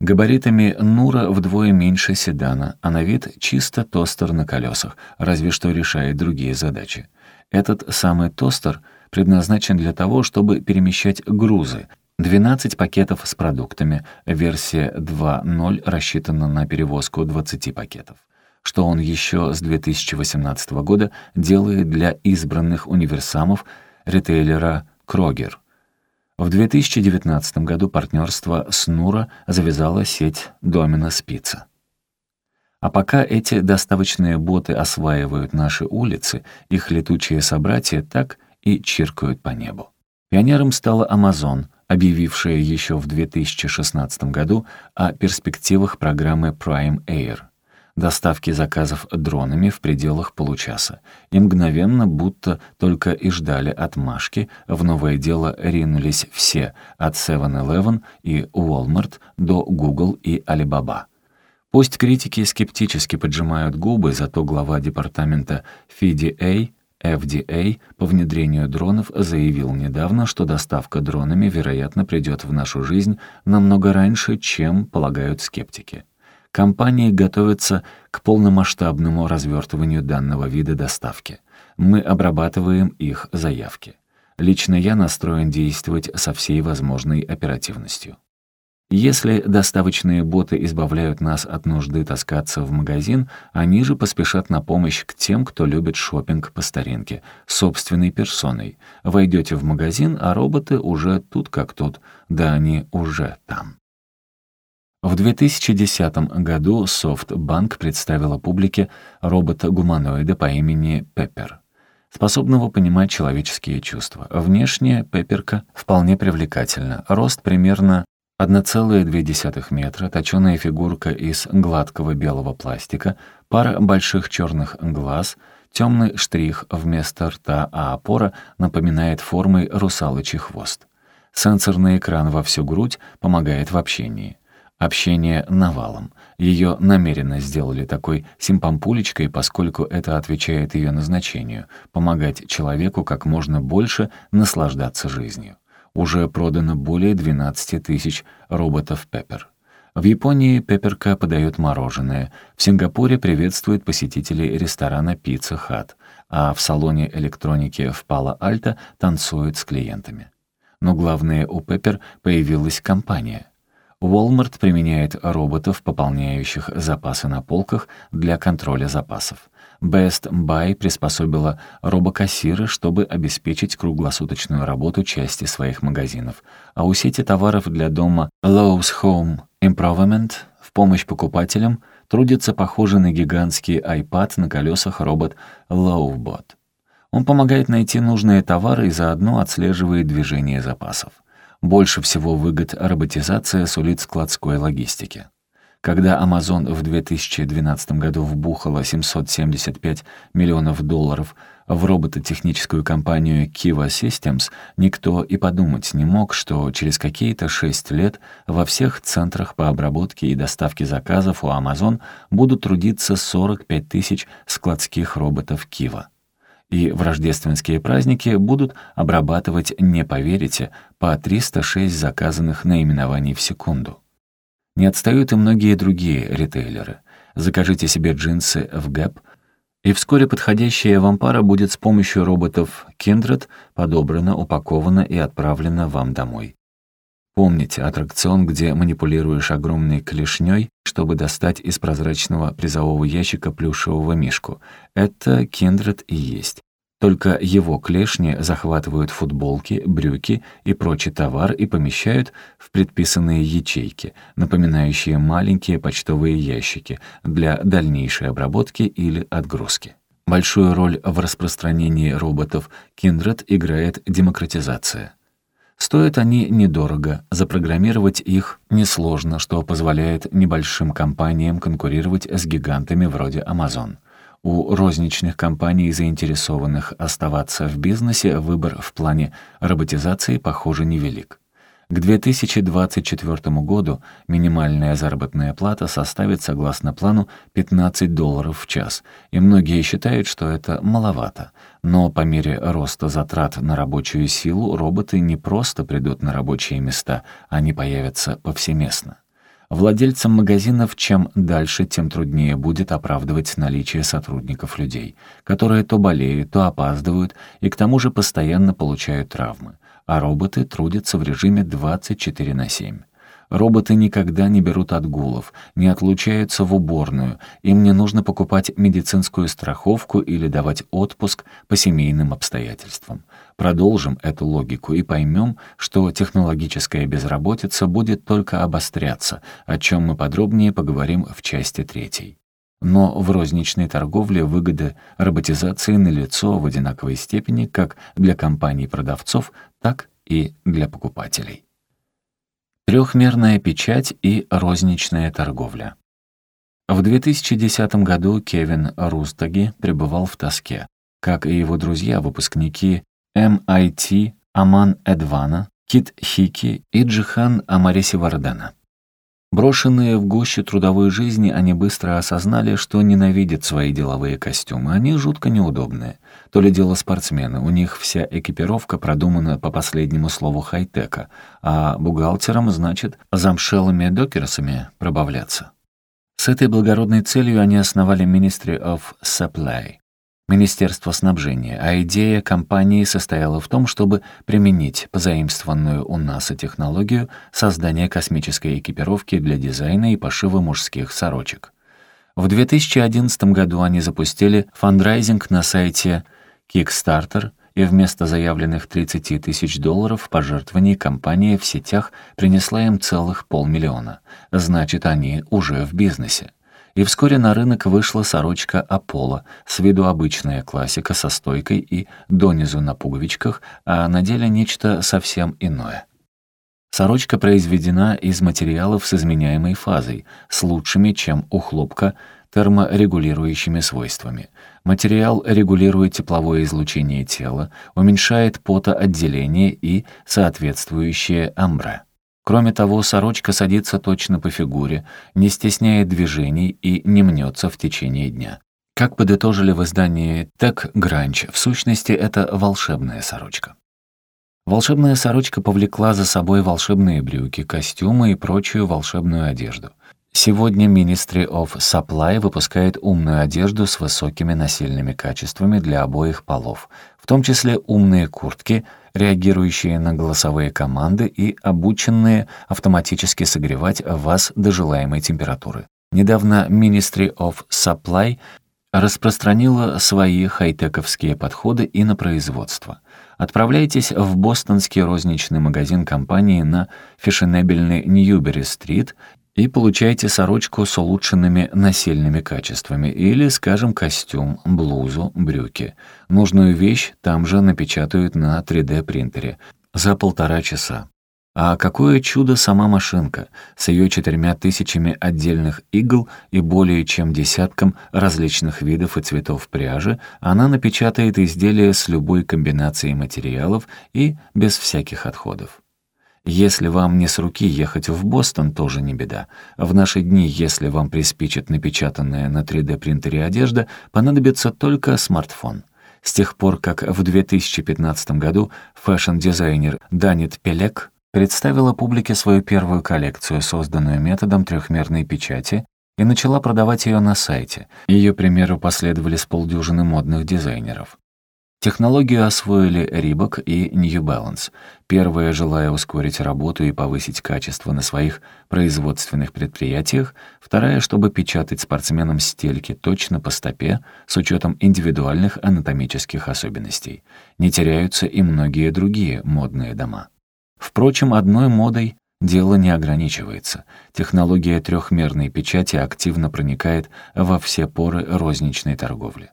Габаритами Нура вдвое меньше седана, а на вид чисто тостер на колесах, разве что решает другие задачи. Этот самый тостер предназначен для того, чтобы перемещать грузы. 12 пакетов с продуктами, версия 2.0 рассчитана на перевозку 20 пакетов. Что он еще с 2018 года делает для избранных универсамов ритейлера Крогер. В 2019 году партнерство с Нура завязала сеть Домина Спица. А пока эти доставочные боты осваивают наши улицы, их летучие собратья так и чиркают по небу. Пионером стала Amazon, объявившая еще в 2016 году о перспективах программы Prime Air — доставки заказов дронами в пределах получаса. И мгновенно, будто только и ждали отмашки, в новое дело ринулись все, от 7-Eleven и Walmart до Google и Alibaba — Пусть критики скептически поджимают губы, зато глава департамента FDA, FDA по внедрению дронов заявил недавно, что доставка дронами, вероятно, придет в нашу жизнь намного раньше, чем полагают скептики. Компании готовятся к полномасштабному развертыванию данного вида доставки. Мы обрабатываем их заявки. Лично я настроен действовать со всей возможной оперативностью. Если доставочные боты избавляют нас от нужды таскаться в магазин, они же поспешат на помощь к тем, кто любит шопинг по старинке, собственной персоной. Войдете в магазин, а роботы уже тут как тут, да они уже там. В 2010 году SoftBank представила публике робота-гуманоида по имени Пеппер способного понимать человеческие чувства. Внешне Пепперка вполне привлекательна. Рост примерно 1,2 метра, точёная фигурка из гладкого белого пластика, пара больших черных глаз, темный штрих вместо рта, а опора напоминает формой русалочий хвост. Сенсорный экран во всю грудь помогает в общении. Общение навалом. Ее намеренно сделали такой симпампулечкой, поскольку это отвечает ее назначению — помогать человеку как можно больше наслаждаться жизнью. Уже продано более 12 тысяч роботов Пеппер. В Японии Пепперка подает мороженое, в Сингапуре приветствует посетителей ресторана Pizza Hut, а в салоне электроники в Пало-Альто танцует с клиентами. Но главное, у Пеппер появилась компания. Walmart применяет роботов, пополняющих запасы на полках для контроля запасов. Best Buy приспособила робокассиры, чтобы обеспечить круглосуточную работу части своих магазинов. А у сети товаров для дома Lowe's Home Improvement в помощь покупателям трудится похожий на гигантский iPad на колесах робот Lowbot. Он помогает найти нужные товары и заодно отслеживает движение запасов. Больше всего выгод роботизация сулит складской логистике. Когда Amazon в 2012 году вбухала 775 миллионов долларов в робототехническую компанию Kiva Systems, никто и подумать не мог, что через какие-то шесть лет во всех центрах по обработке и доставке заказов у Amazon будут трудиться 45 тысяч складских роботов Kiva. И в рождественские праздники будут обрабатывать, не поверите, по 306 заказанных наименований в секунду. Не отстают и многие другие ритейлеры. Закажите себе джинсы в Gap, и вскоре подходящая вам пара будет с помощью роботов Kindred подобрана, упакована и отправлена вам домой. Помните аттракцион, где манипулируешь огромной клешней, чтобы достать из прозрачного призового ящика плюшевого мишку. Это Kindred и есть. Только его клешни захватывают футболки, брюки и прочий товар и помещают в предписанные ячейки, напоминающие маленькие почтовые ящики для дальнейшей обработки или отгрузки. Большую роль в распространении роботов Kindred играет демократизация. Стоят они недорого, запрограммировать их несложно, что позволяет небольшим компаниям конкурировать с гигантами вроде Amazon. У розничных компаний, заинтересованных оставаться в бизнесе, выбор в плане роботизации, похоже, невелик. К 2024 году минимальная заработная плата составит, согласно плану, 15 долларов в час, и многие считают, что это маловато. Но по мере роста затрат на рабочую силу роботы не просто придут на рабочие места, они появятся повсеместно. Владельцам магазинов чем дальше, тем труднее будет оправдывать наличие сотрудников людей, которые то болеют, то опаздывают и к тому же постоянно получают травмы а роботы трудятся в режиме 24 на 7. Роботы никогда не берут отгулов, не отлучаются в уборную, им не нужно покупать медицинскую страховку или давать отпуск по семейным обстоятельствам. Продолжим эту логику и поймем, что технологическая безработица будет только обостряться, о чем мы подробнее поговорим в части третьей. Но в розничной торговле выгода роботизации налицо в одинаковой степени как для компаний-продавцов, так и для покупателей. Трехмерная печать и розничная торговля. В 2010 году Кевин Рустаги пребывал в тоске, как и его друзья-выпускники MIT Аман Эдвана, Кит Хики и Джихан Амариси Вардана. Брошенные в гуще трудовой жизни, они быстро осознали, что ненавидят свои деловые костюмы. Они жутко неудобные. То ли дело спортсмены, у них вся экипировка продумана по последнему слову хай-тека, а бухгалтерам, значит, замшелыми докерсами пробавляться. С этой благородной целью они основали Ministry of Supply. Министерство снабжения, а идея компании состояла в том, чтобы применить позаимствованную у НАСА технологию создания космической экипировки для дизайна и пошива мужских сорочек. В 2011 году они запустили фандрайзинг на сайте Kickstarter, и вместо заявленных 30 тысяч долларов пожертвований компания в сетях принесла им целых полмиллиона. Значит, они уже в бизнесе и вскоре на рынок вышла сорочка Аполло, с виду обычная классика со стойкой и донизу на пуговичках, а на деле нечто совсем иное. Сорочка произведена из материалов с изменяемой фазой, с лучшими, чем у хлопка, терморегулирующими свойствами. Материал регулирует тепловое излучение тела, уменьшает потоотделение и соответствующее амбре. Кроме того, сорочка садится точно по фигуре, не стесняет движений и не мнется в течение дня. Как подытожили в издании «Тек Гранч», в сущности, это волшебная сорочка. Волшебная сорочка повлекла за собой волшебные брюки, костюмы и прочую волшебную одежду. Сегодня Ministry of Supply выпускает умную одежду с высокими насильными качествами для обоих полов, в том числе умные куртки — реагирующие на голосовые команды и обученные автоматически согревать вас до желаемой температуры. Недавно Ministry of Supply распространила свои хай-тековские подходы и на производство. Отправляйтесь в бостонский розничный магазин компании на фешенебельный Ньюбери-стрит и получайте сорочку с улучшенными насильными качествами или, скажем, костюм, блузу, брюки. Нужную вещь там же напечатают на 3D-принтере за полтора часа. А какое чудо сама машинка с ее четырьмя тысячами отдельных игл и более чем десятком различных видов и цветов пряжи, она напечатает изделие с любой комбинацией материалов и без всяких отходов. Если вам не с руки ехать в Бостон, тоже не беда. В наши дни, если вам приспичит напечатанная на 3D-принтере одежда, понадобится только смартфон. С тех пор, как в 2015 году фэшн-дизайнер Данит Пелек представила публике свою первую коллекцию, созданную методом трехмерной печати, и начала продавать ее на сайте. Ее примеру последовали с полдюжины модных дизайнеров. Технологию освоили Reebok и New Balance. Первая, желая ускорить работу и повысить качество на своих производственных предприятиях, вторая, чтобы печатать спортсменам стельки точно по стопе с учетом индивидуальных анатомических особенностей. Не теряются и многие другие модные дома. Впрочем, одной модой дело не ограничивается. Технология трехмерной печати активно проникает во все поры розничной торговли.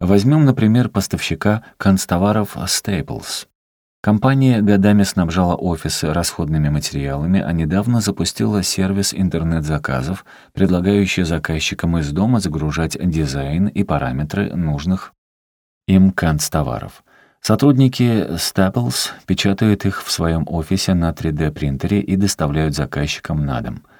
Возьмем, например, поставщика констоваров Staples. Компания годами снабжала офисы расходными материалами, а недавно запустила сервис интернет-заказов, предлагающий заказчикам из дома загружать дизайн и параметры нужных им канцтоваров. Сотрудники Staples печатают их в своем офисе на 3D-принтере и доставляют заказчикам на дом —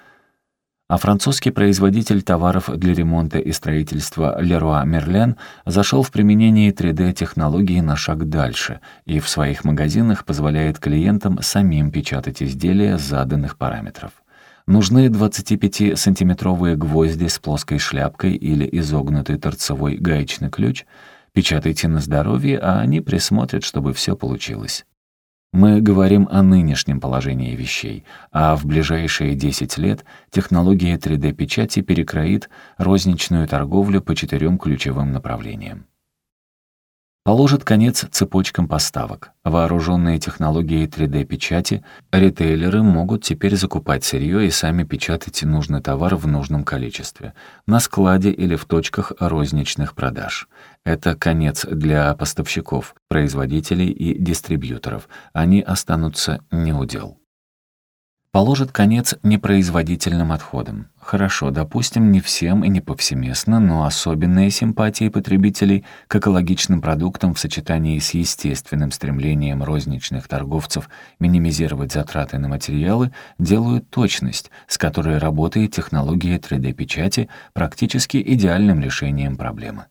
а французский производитель товаров для ремонта и строительства Leroy Merlin зашел в применении 3D-технологии на шаг дальше и в своих магазинах позволяет клиентам самим печатать изделия заданных параметров. Нужны 25-сантиметровые гвозди с плоской шляпкой или изогнутый торцевой гаечный ключ. Печатайте на здоровье, а они присмотрят, чтобы все получилось. Мы говорим о нынешнем положении вещей, а в ближайшие 10 лет технология 3D-печати перекроит розничную торговлю по четырем ключевым направлениям положит конец цепочкам поставок. Вооруженные технологией 3D-печати, ритейлеры могут теперь закупать сырье и сами печатать нужный товар в нужном количестве, на складе или в точках розничных продаж. Это конец для поставщиков, производителей и дистрибьюторов. Они останутся неудел положит конец непроизводительным отходам. Хорошо, допустим, не всем и не повсеместно, но особенные симпатии потребителей к экологичным продуктам в сочетании с естественным стремлением розничных торговцев минимизировать затраты на материалы делают точность, с которой работает технология 3D-печати, практически идеальным решением проблемы.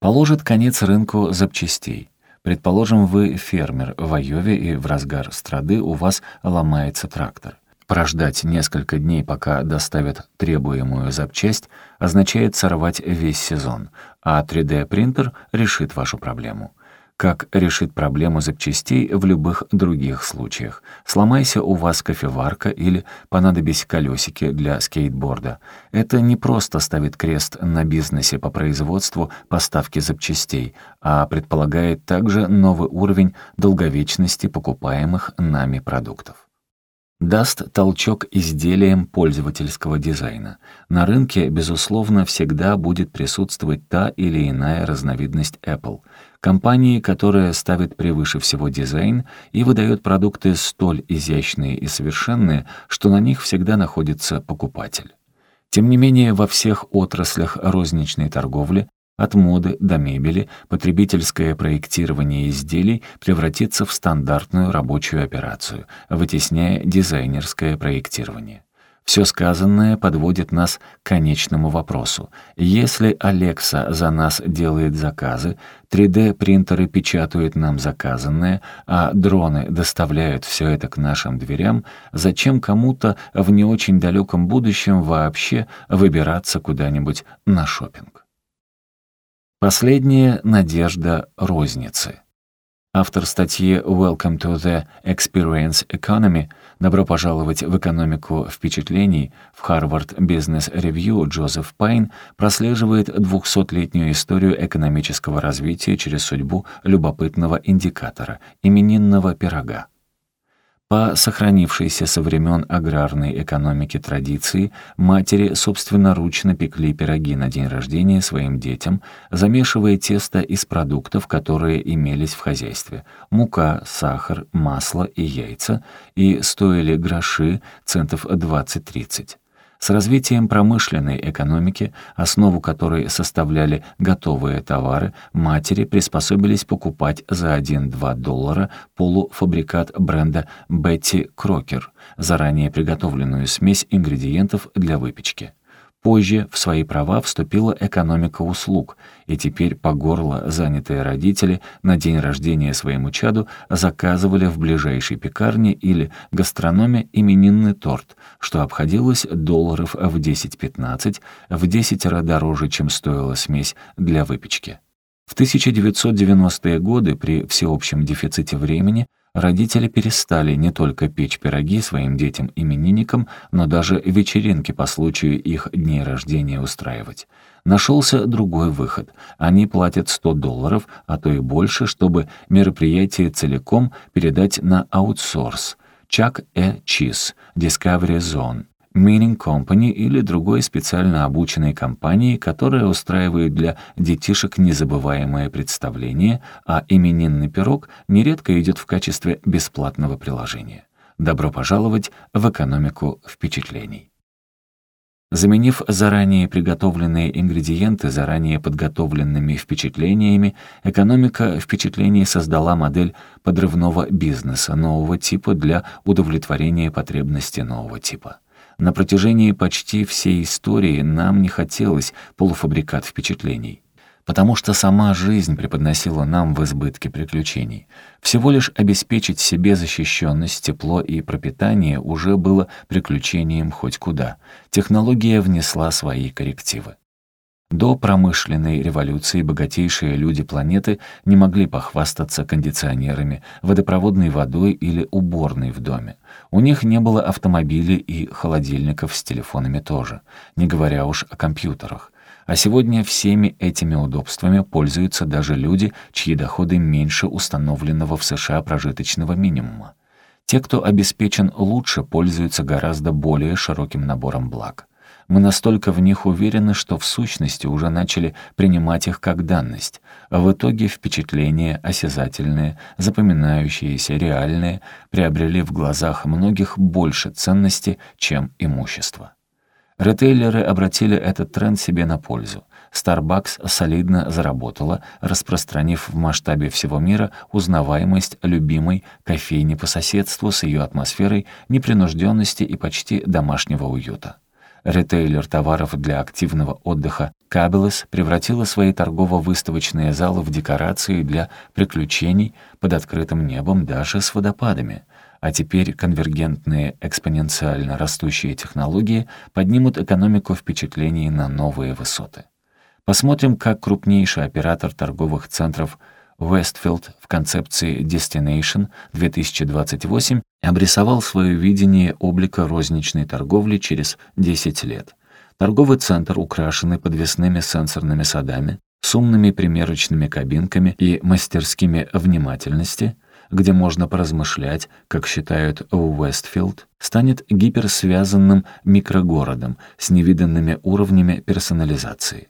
Положит конец рынку запчастей. Предположим, вы фермер в Айове, и в разгар страды у вас ломается трактор. Прождать несколько дней, пока доставят требуемую запчасть, означает сорвать весь сезон, а 3D-принтер решит вашу проблему как решит проблему запчастей в любых других случаях. Сломайся у вас кофеварка или понадобись колесики для скейтборда. Это не просто ставит крест на бизнесе по производству поставки запчастей, а предполагает также новый уровень долговечности покупаемых нами продуктов даст толчок изделиям пользовательского дизайна. На рынке, безусловно, всегда будет присутствовать та или иная разновидность Apple. Компании, которая ставит превыше всего дизайн и выдает продукты столь изящные и совершенные, что на них всегда находится покупатель. Тем не менее, во всех отраслях розничной торговли от моды до мебели потребительское проектирование изделий превратится в стандартную рабочую операцию, вытесняя дизайнерское проектирование. Все сказанное подводит нас к конечному вопросу. Если Алекса за нас делает заказы, 3D-принтеры печатают нам заказанное, а дроны доставляют все это к нашим дверям, зачем кому-то в не очень далеком будущем вообще выбираться куда-нибудь на шопинг? Последняя надежда розницы. Автор статьи «Welcome to the Experience Economy» «Добро пожаловать в экономику впечатлений» в Harvard Business Review Джозеф Пайн прослеживает двухсотлетнюю историю экономического развития через судьбу любопытного индикатора — именинного пирога. По сохранившейся со времен аграрной экономики традиции, матери собственноручно пекли пироги на день рождения своим детям, замешивая тесто из продуктов, которые имелись в хозяйстве — мука, сахар, масло и яйца, и стоили гроши, центов 20-30. С развитием промышленной экономики, основу которой составляли готовые товары, матери приспособились покупать за 1-2 доллара полуфабрикат бренда Бетти Крокер, заранее приготовленную смесь ингредиентов для выпечки. Позже в свои права вступила экономика услуг, и теперь по горло занятые родители на день рождения своему чаду заказывали в ближайшей пекарне или гастрономе именинный торт, что обходилось долларов в 10-15, в 10 раз дороже, чем стоила смесь для выпечки. В 1990-е годы при всеобщем дефиците времени родители перестали не только печь пироги своим детям-именинникам, но даже вечеринки по случаю их дней рождения устраивать. Нашелся другой выход. Они платят 100 долларов, а то и больше, чтобы мероприятие целиком передать на аутсорс. Чак Э. Чиз, Discovery Zone. Meaning Company или другой специально обученной компании, которая устраивает для детишек незабываемое представление, а именинный пирог нередко идет в качестве бесплатного приложения. Добро пожаловать в экономику впечатлений. Заменив заранее приготовленные ингредиенты заранее подготовленными впечатлениями, экономика впечатлений создала модель подрывного бизнеса нового типа для удовлетворения потребностей нового типа. На протяжении почти всей истории нам не хотелось полуфабрикат впечатлений, потому что сама жизнь преподносила нам в избытке приключений. Всего лишь обеспечить себе защищенность, тепло и пропитание уже было приключением хоть куда. Технология внесла свои коррективы. До промышленной революции богатейшие люди планеты не могли похвастаться кондиционерами, водопроводной водой или уборной в доме. У них не было автомобилей и холодильников с телефонами тоже, не говоря уж о компьютерах. А сегодня всеми этими удобствами пользуются даже люди, чьи доходы меньше установленного в США прожиточного минимума. Те, кто обеспечен лучше, пользуются гораздо более широким набором благ. Мы настолько в них уверены, что в сущности уже начали принимать их как данность, а в итоге впечатления осязательные, запоминающиеся, реальные приобрели в глазах многих больше ценности, чем имущество. Ритейлеры обратили этот тренд себе на пользу. Starbucks солидно заработала, распространив в масштабе всего мира узнаваемость любимой кофейни по соседству с ее атмосферой непринужденности и почти домашнего уюта. Ритейлер товаров для активного отдыха Кабелес превратила свои торгово-выставочные залы в декорации для приключений под открытым небом даже с водопадами. А теперь конвергентные экспоненциально растущие технологии поднимут экономику впечатлений на новые высоты. Посмотрим, как крупнейший оператор торговых центров – Westfield в концепции Destination 2028 обрисовал свое видение облика розничной торговли через 10 лет. Торговый центр, украшенный подвесными сенсорными садами, с умными примерочными кабинками и мастерскими внимательности, где можно поразмышлять, как считают Уэстфилд, станет гиперсвязанным микрогородом с невиданными уровнями персонализации.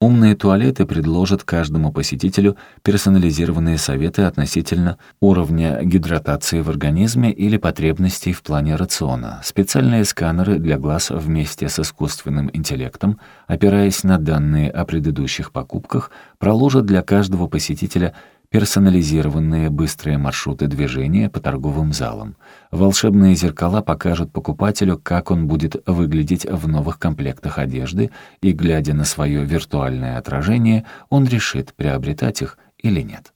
Умные туалеты предложат каждому посетителю персонализированные советы относительно уровня гидратации в организме или потребностей в плане рациона, специальные сканеры для глаз вместе с искусственным интеллектом, опираясь на данные о предыдущих покупках, проложат для каждого посетителя персонализированные быстрые маршруты движения по торговым залам. Волшебные зеркала покажут покупателю, как он будет выглядеть в новых комплектах одежды, и, глядя на свое виртуальное отражение, он решит, приобретать их или нет.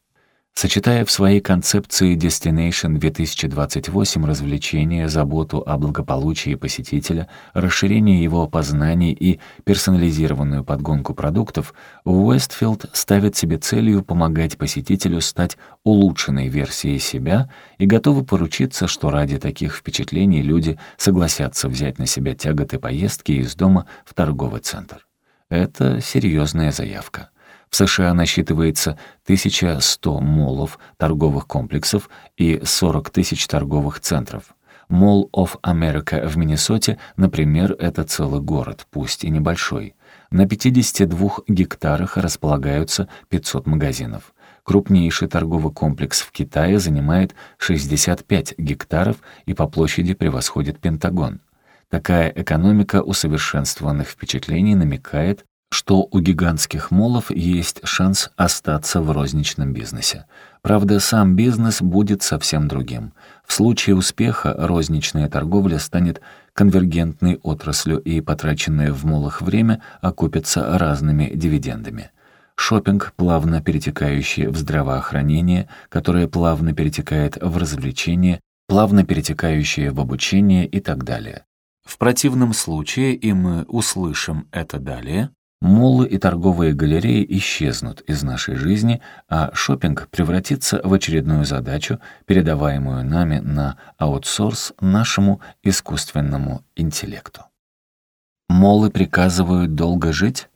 Сочетая в своей концепции Destination 2028 развлечения, заботу о благополучии посетителя, расширение его познаний и персонализированную подгонку продуктов, Уэстфилд ставит себе целью помогать посетителю стать улучшенной версией себя и готовы поручиться, что ради таких впечатлений люди согласятся взять на себя тяготы поездки из дома в торговый центр. Это серьезная заявка. В США насчитывается 1100 молов, торговых комплексов и 40 тысяч торговых центров. Mall of America в Миннесоте, например, это целый город, пусть и небольшой. На 52 гектарах располагаются 500 магазинов. Крупнейший торговый комплекс в Китае занимает 65 гектаров и по площади превосходит Пентагон. Такая экономика усовершенствованных впечатлений намекает, что у гигантских молов есть шанс остаться в розничном бизнесе. Правда, сам бизнес будет совсем другим. В случае успеха розничная торговля станет конвергентной отраслью, и потраченное в молах время окупится разными дивидендами. Шопинг, плавно перетекающий в здравоохранение, которое плавно перетекает в развлечение, плавно перетекающее в обучение и так далее. В противном случае, и мы услышим это далее, Моллы и торговые галереи исчезнут из нашей жизни, а шопинг превратится в очередную задачу, передаваемую нами на аутсорс нашему искусственному интеллекту. Моллы приказывают долго жить?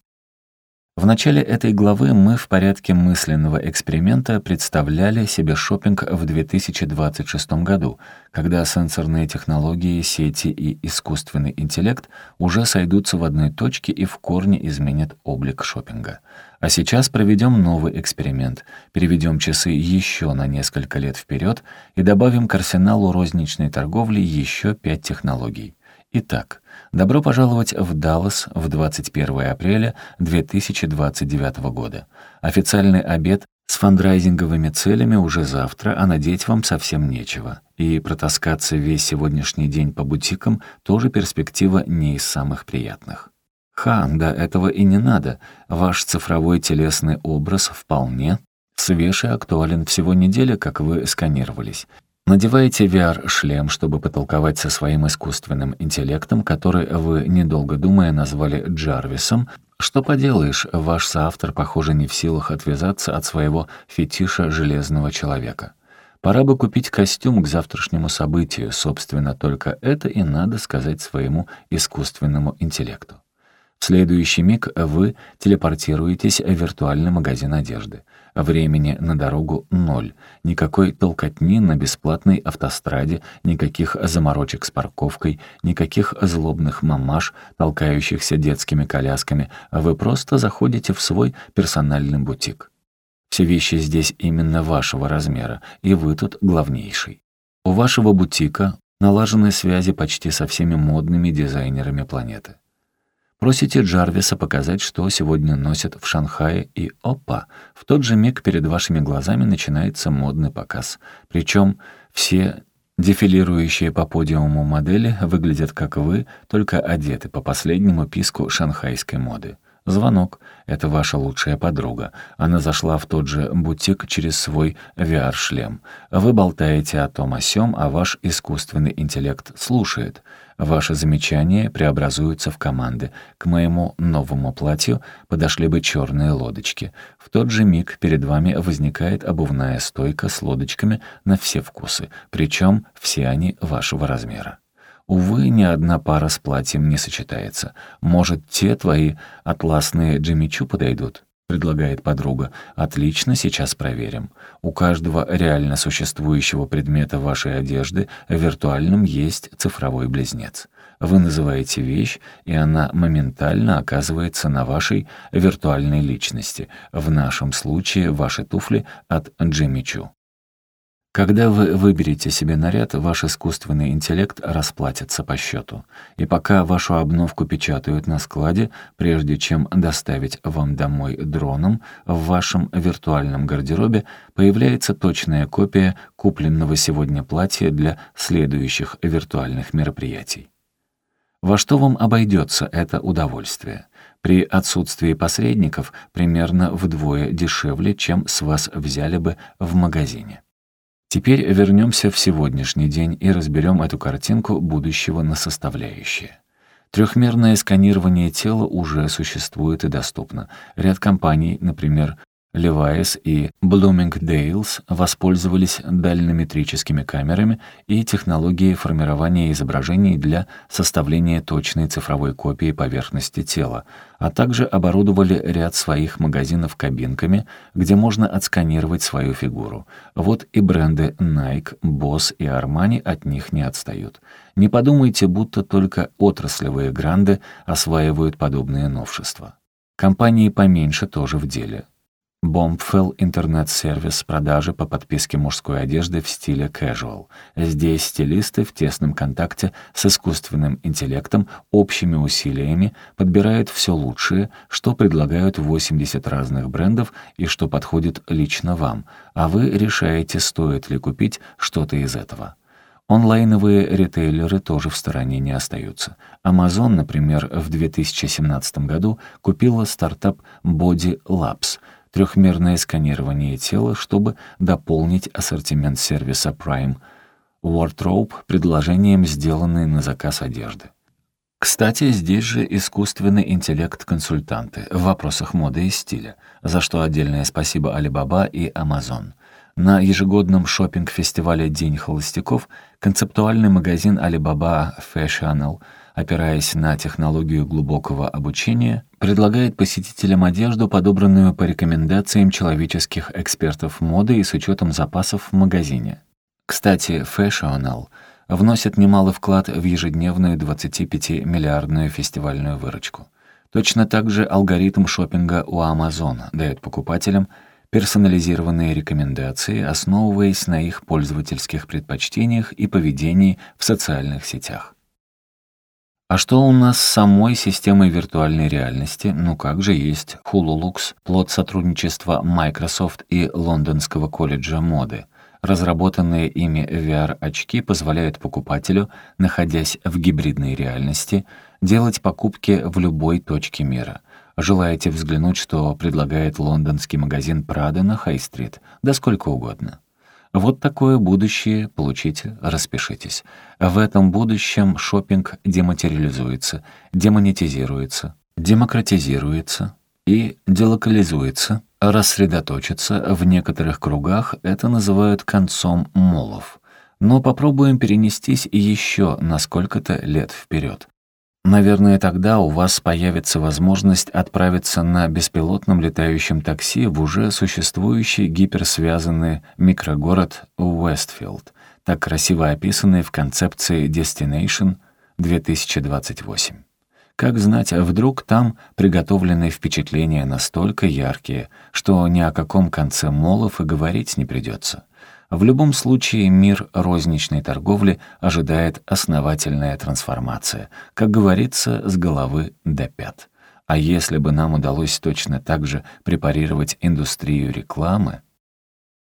В начале этой главы мы в порядке мысленного эксперимента представляли себе шопинг в 2026 году, когда сенсорные технологии, сети и искусственный интеллект уже сойдутся в одной точке и в корне изменят облик шопинга. А сейчас проведем новый эксперимент, переведем часы еще на несколько лет вперед и добавим к арсеналу розничной торговли еще пять технологий. Итак, добро пожаловать в Даллас в 21 апреля 2029 года. Официальный обед с фандрайзинговыми целями уже завтра, а надеть вам совсем нечего. И протаскаться весь сегодняшний день по бутикам тоже перспектива не из самых приятных. Ха, да этого и не надо. Ваш цифровой телесный образ вполне свеж и актуален всего неделя, как вы сканировались. Надеваете VR-шлем, чтобы потолковать со своим искусственным интеллектом, который вы, недолго думая, назвали Джарвисом. Что поделаешь, ваш соавтор, похоже, не в силах отвязаться от своего фетиша железного человека. Пора бы купить костюм к завтрашнему событию, собственно, только это и надо сказать своему искусственному интеллекту. В следующий миг вы телепортируетесь в виртуальный магазин одежды. Времени на дорогу — ноль. Никакой толкотни на бесплатной автостраде, никаких заморочек с парковкой, никаких злобных мамаш, толкающихся детскими колясками. Вы просто заходите в свой персональный бутик. Все вещи здесь именно вашего размера, и вы тут главнейший. У вашего бутика налажены связи почти со всеми модными дизайнерами планеты. Просите Джарвиса показать, что сегодня носят в Шанхае, и опа, в тот же миг перед вашими глазами начинается модный показ. Причем все дефилирующие по подиуму модели выглядят как вы, только одеты по последнему писку шанхайской моды. Звонок — это ваша лучшая подруга. Она зашла в тот же бутик через свой VR-шлем. Вы болтаете о том о сём, а ваш искусственный интеллект слушает. Ваши замечания преобразуются в команды. К моему новому платью подошли бы черные лодочки. В тот же миг перед вами возникает обувная стойка с лодочками на все вкусы, причем все они вашего размера. Увы, ни одна пара с платьем не сочетается. Может, те твои атласные Джимичу подойдут? Предлагает подруга. Отлично, сейчас проверим. У каждого реально существующего предмета вашей одежды в виртуальном есть цифровой близнец. Вы называете вещь, и она моментально оказывается на вашей виртуальной личности. В нашем случае ваши туфли от Джимми Чу. Когда вы выберете себе наряд, ваш искусственный интеллект расплатится по счету. И пока вашу обновку печатают на складе, прежде чем доставить вам домой дроном, в вашем виртуальном гардеробе появляется точная копия купленного сегодня платья для следующих виртуальных мероприятий. Во что вам обойдется это удовольствие? При отсутствии посредников примерно вдвое дешевле, чем с вас взяли бы в магазине. Теперь вернемся в сегодняшний день и разберем эту картинку будущего на составляющие. Трехмерное сканирование тела уже существует и доступно. Ряд компаний, например, Levi's и Bloomingdale's воспользовались дальнометрическими камерами и технологией формирования изображений для составления точной цифровой копии поверхности тела, а также оборудовали ряд своих магазинов кабинками, где можно отсканировать свою фигуру. Вот и бренды Nike, Boss и Armani от них не отстают. Не подумайте, будто только отраслевые гранды осваивают подобные новшества. Компании поменьше тоже в деле. Bombfell — интернет-сервис продажи по подписке мужской одежды в стиле casual. Здесь стилисты в тесном контакте с искусственным интеллектом общими усилиями подбирают все лучшее, что предлагают 80 разных брендов и что подходит лично вам, а вы решаете, стоит ли купить что-то из этого. Онлайновые ритейлеры тоже в стороне не остаются. Amazon, например, в 2017 году купила стартап Body Labs — трехмерное сканирование тела, чтобы дополнить ассортимент сервиса Prime Wardrobe предложением сделанной на заказ одежды. Кстати, здесь же искусственный интеллект-консультанты в вопросах моды и стиля, за что отдельное спасибо Alibaba и Amazon. На ежегодном шопинг-фестивале «День холостяков» концептуальный магазин Alibaba Fashional, опираясь на технологию глубокого обучения, предлагает посетителям одежду, подобранную по рекомендациям человеческих экспертов моды и с учетом запасов в магазине. Кстати, Fashional вносит немалый вклад в ежедневную 25-миллиардную фестивальную выручку. Точно так же алгоритм шопинга у Amazon дает покупателям – персонализированные рекомендации, основываясь на их пользовательских предпочтениях и поведении в социальных сетях. А что у нас с самой системой виртуальной реальности? Ну как же есть HuluLux, плод сотрудничества Microsoft и Лондонского колледжа моды. Разработанные ими VR-очки позволяют покупателю, находясь в гибридной реальности, делать покупки в любой точке мира. Желаете взглянуть, что предлагает лондонский магазин Прада на Хай-стрит? Да сколько угодно. Вот такое будущее получите, распишитесь. В этом будущем шопинг дематериализуется, демонетизируется, демократизируется и делокализуется, рассредоточится. В некоторых кругах это называют концом молов. Но попробуем перенестись еще на сколько-то лет вперед. Наверное, тогда у вас появится возможность отправиться на беспилотном летающем такси в уже существующий гиперсвязанный микрогород Уэстфилд, так красиво описанный в концепции Destination 2028. Как знать, вдруг там приготовленные впечатления настолько яркие, что ни о каком конце молов и говорить не придется. В любом случае мир розничной торговли ожидает основательная трансформация, как говорится, с головы до пят. А если бы нам удалось точно так же препарировать индустрию рекламы,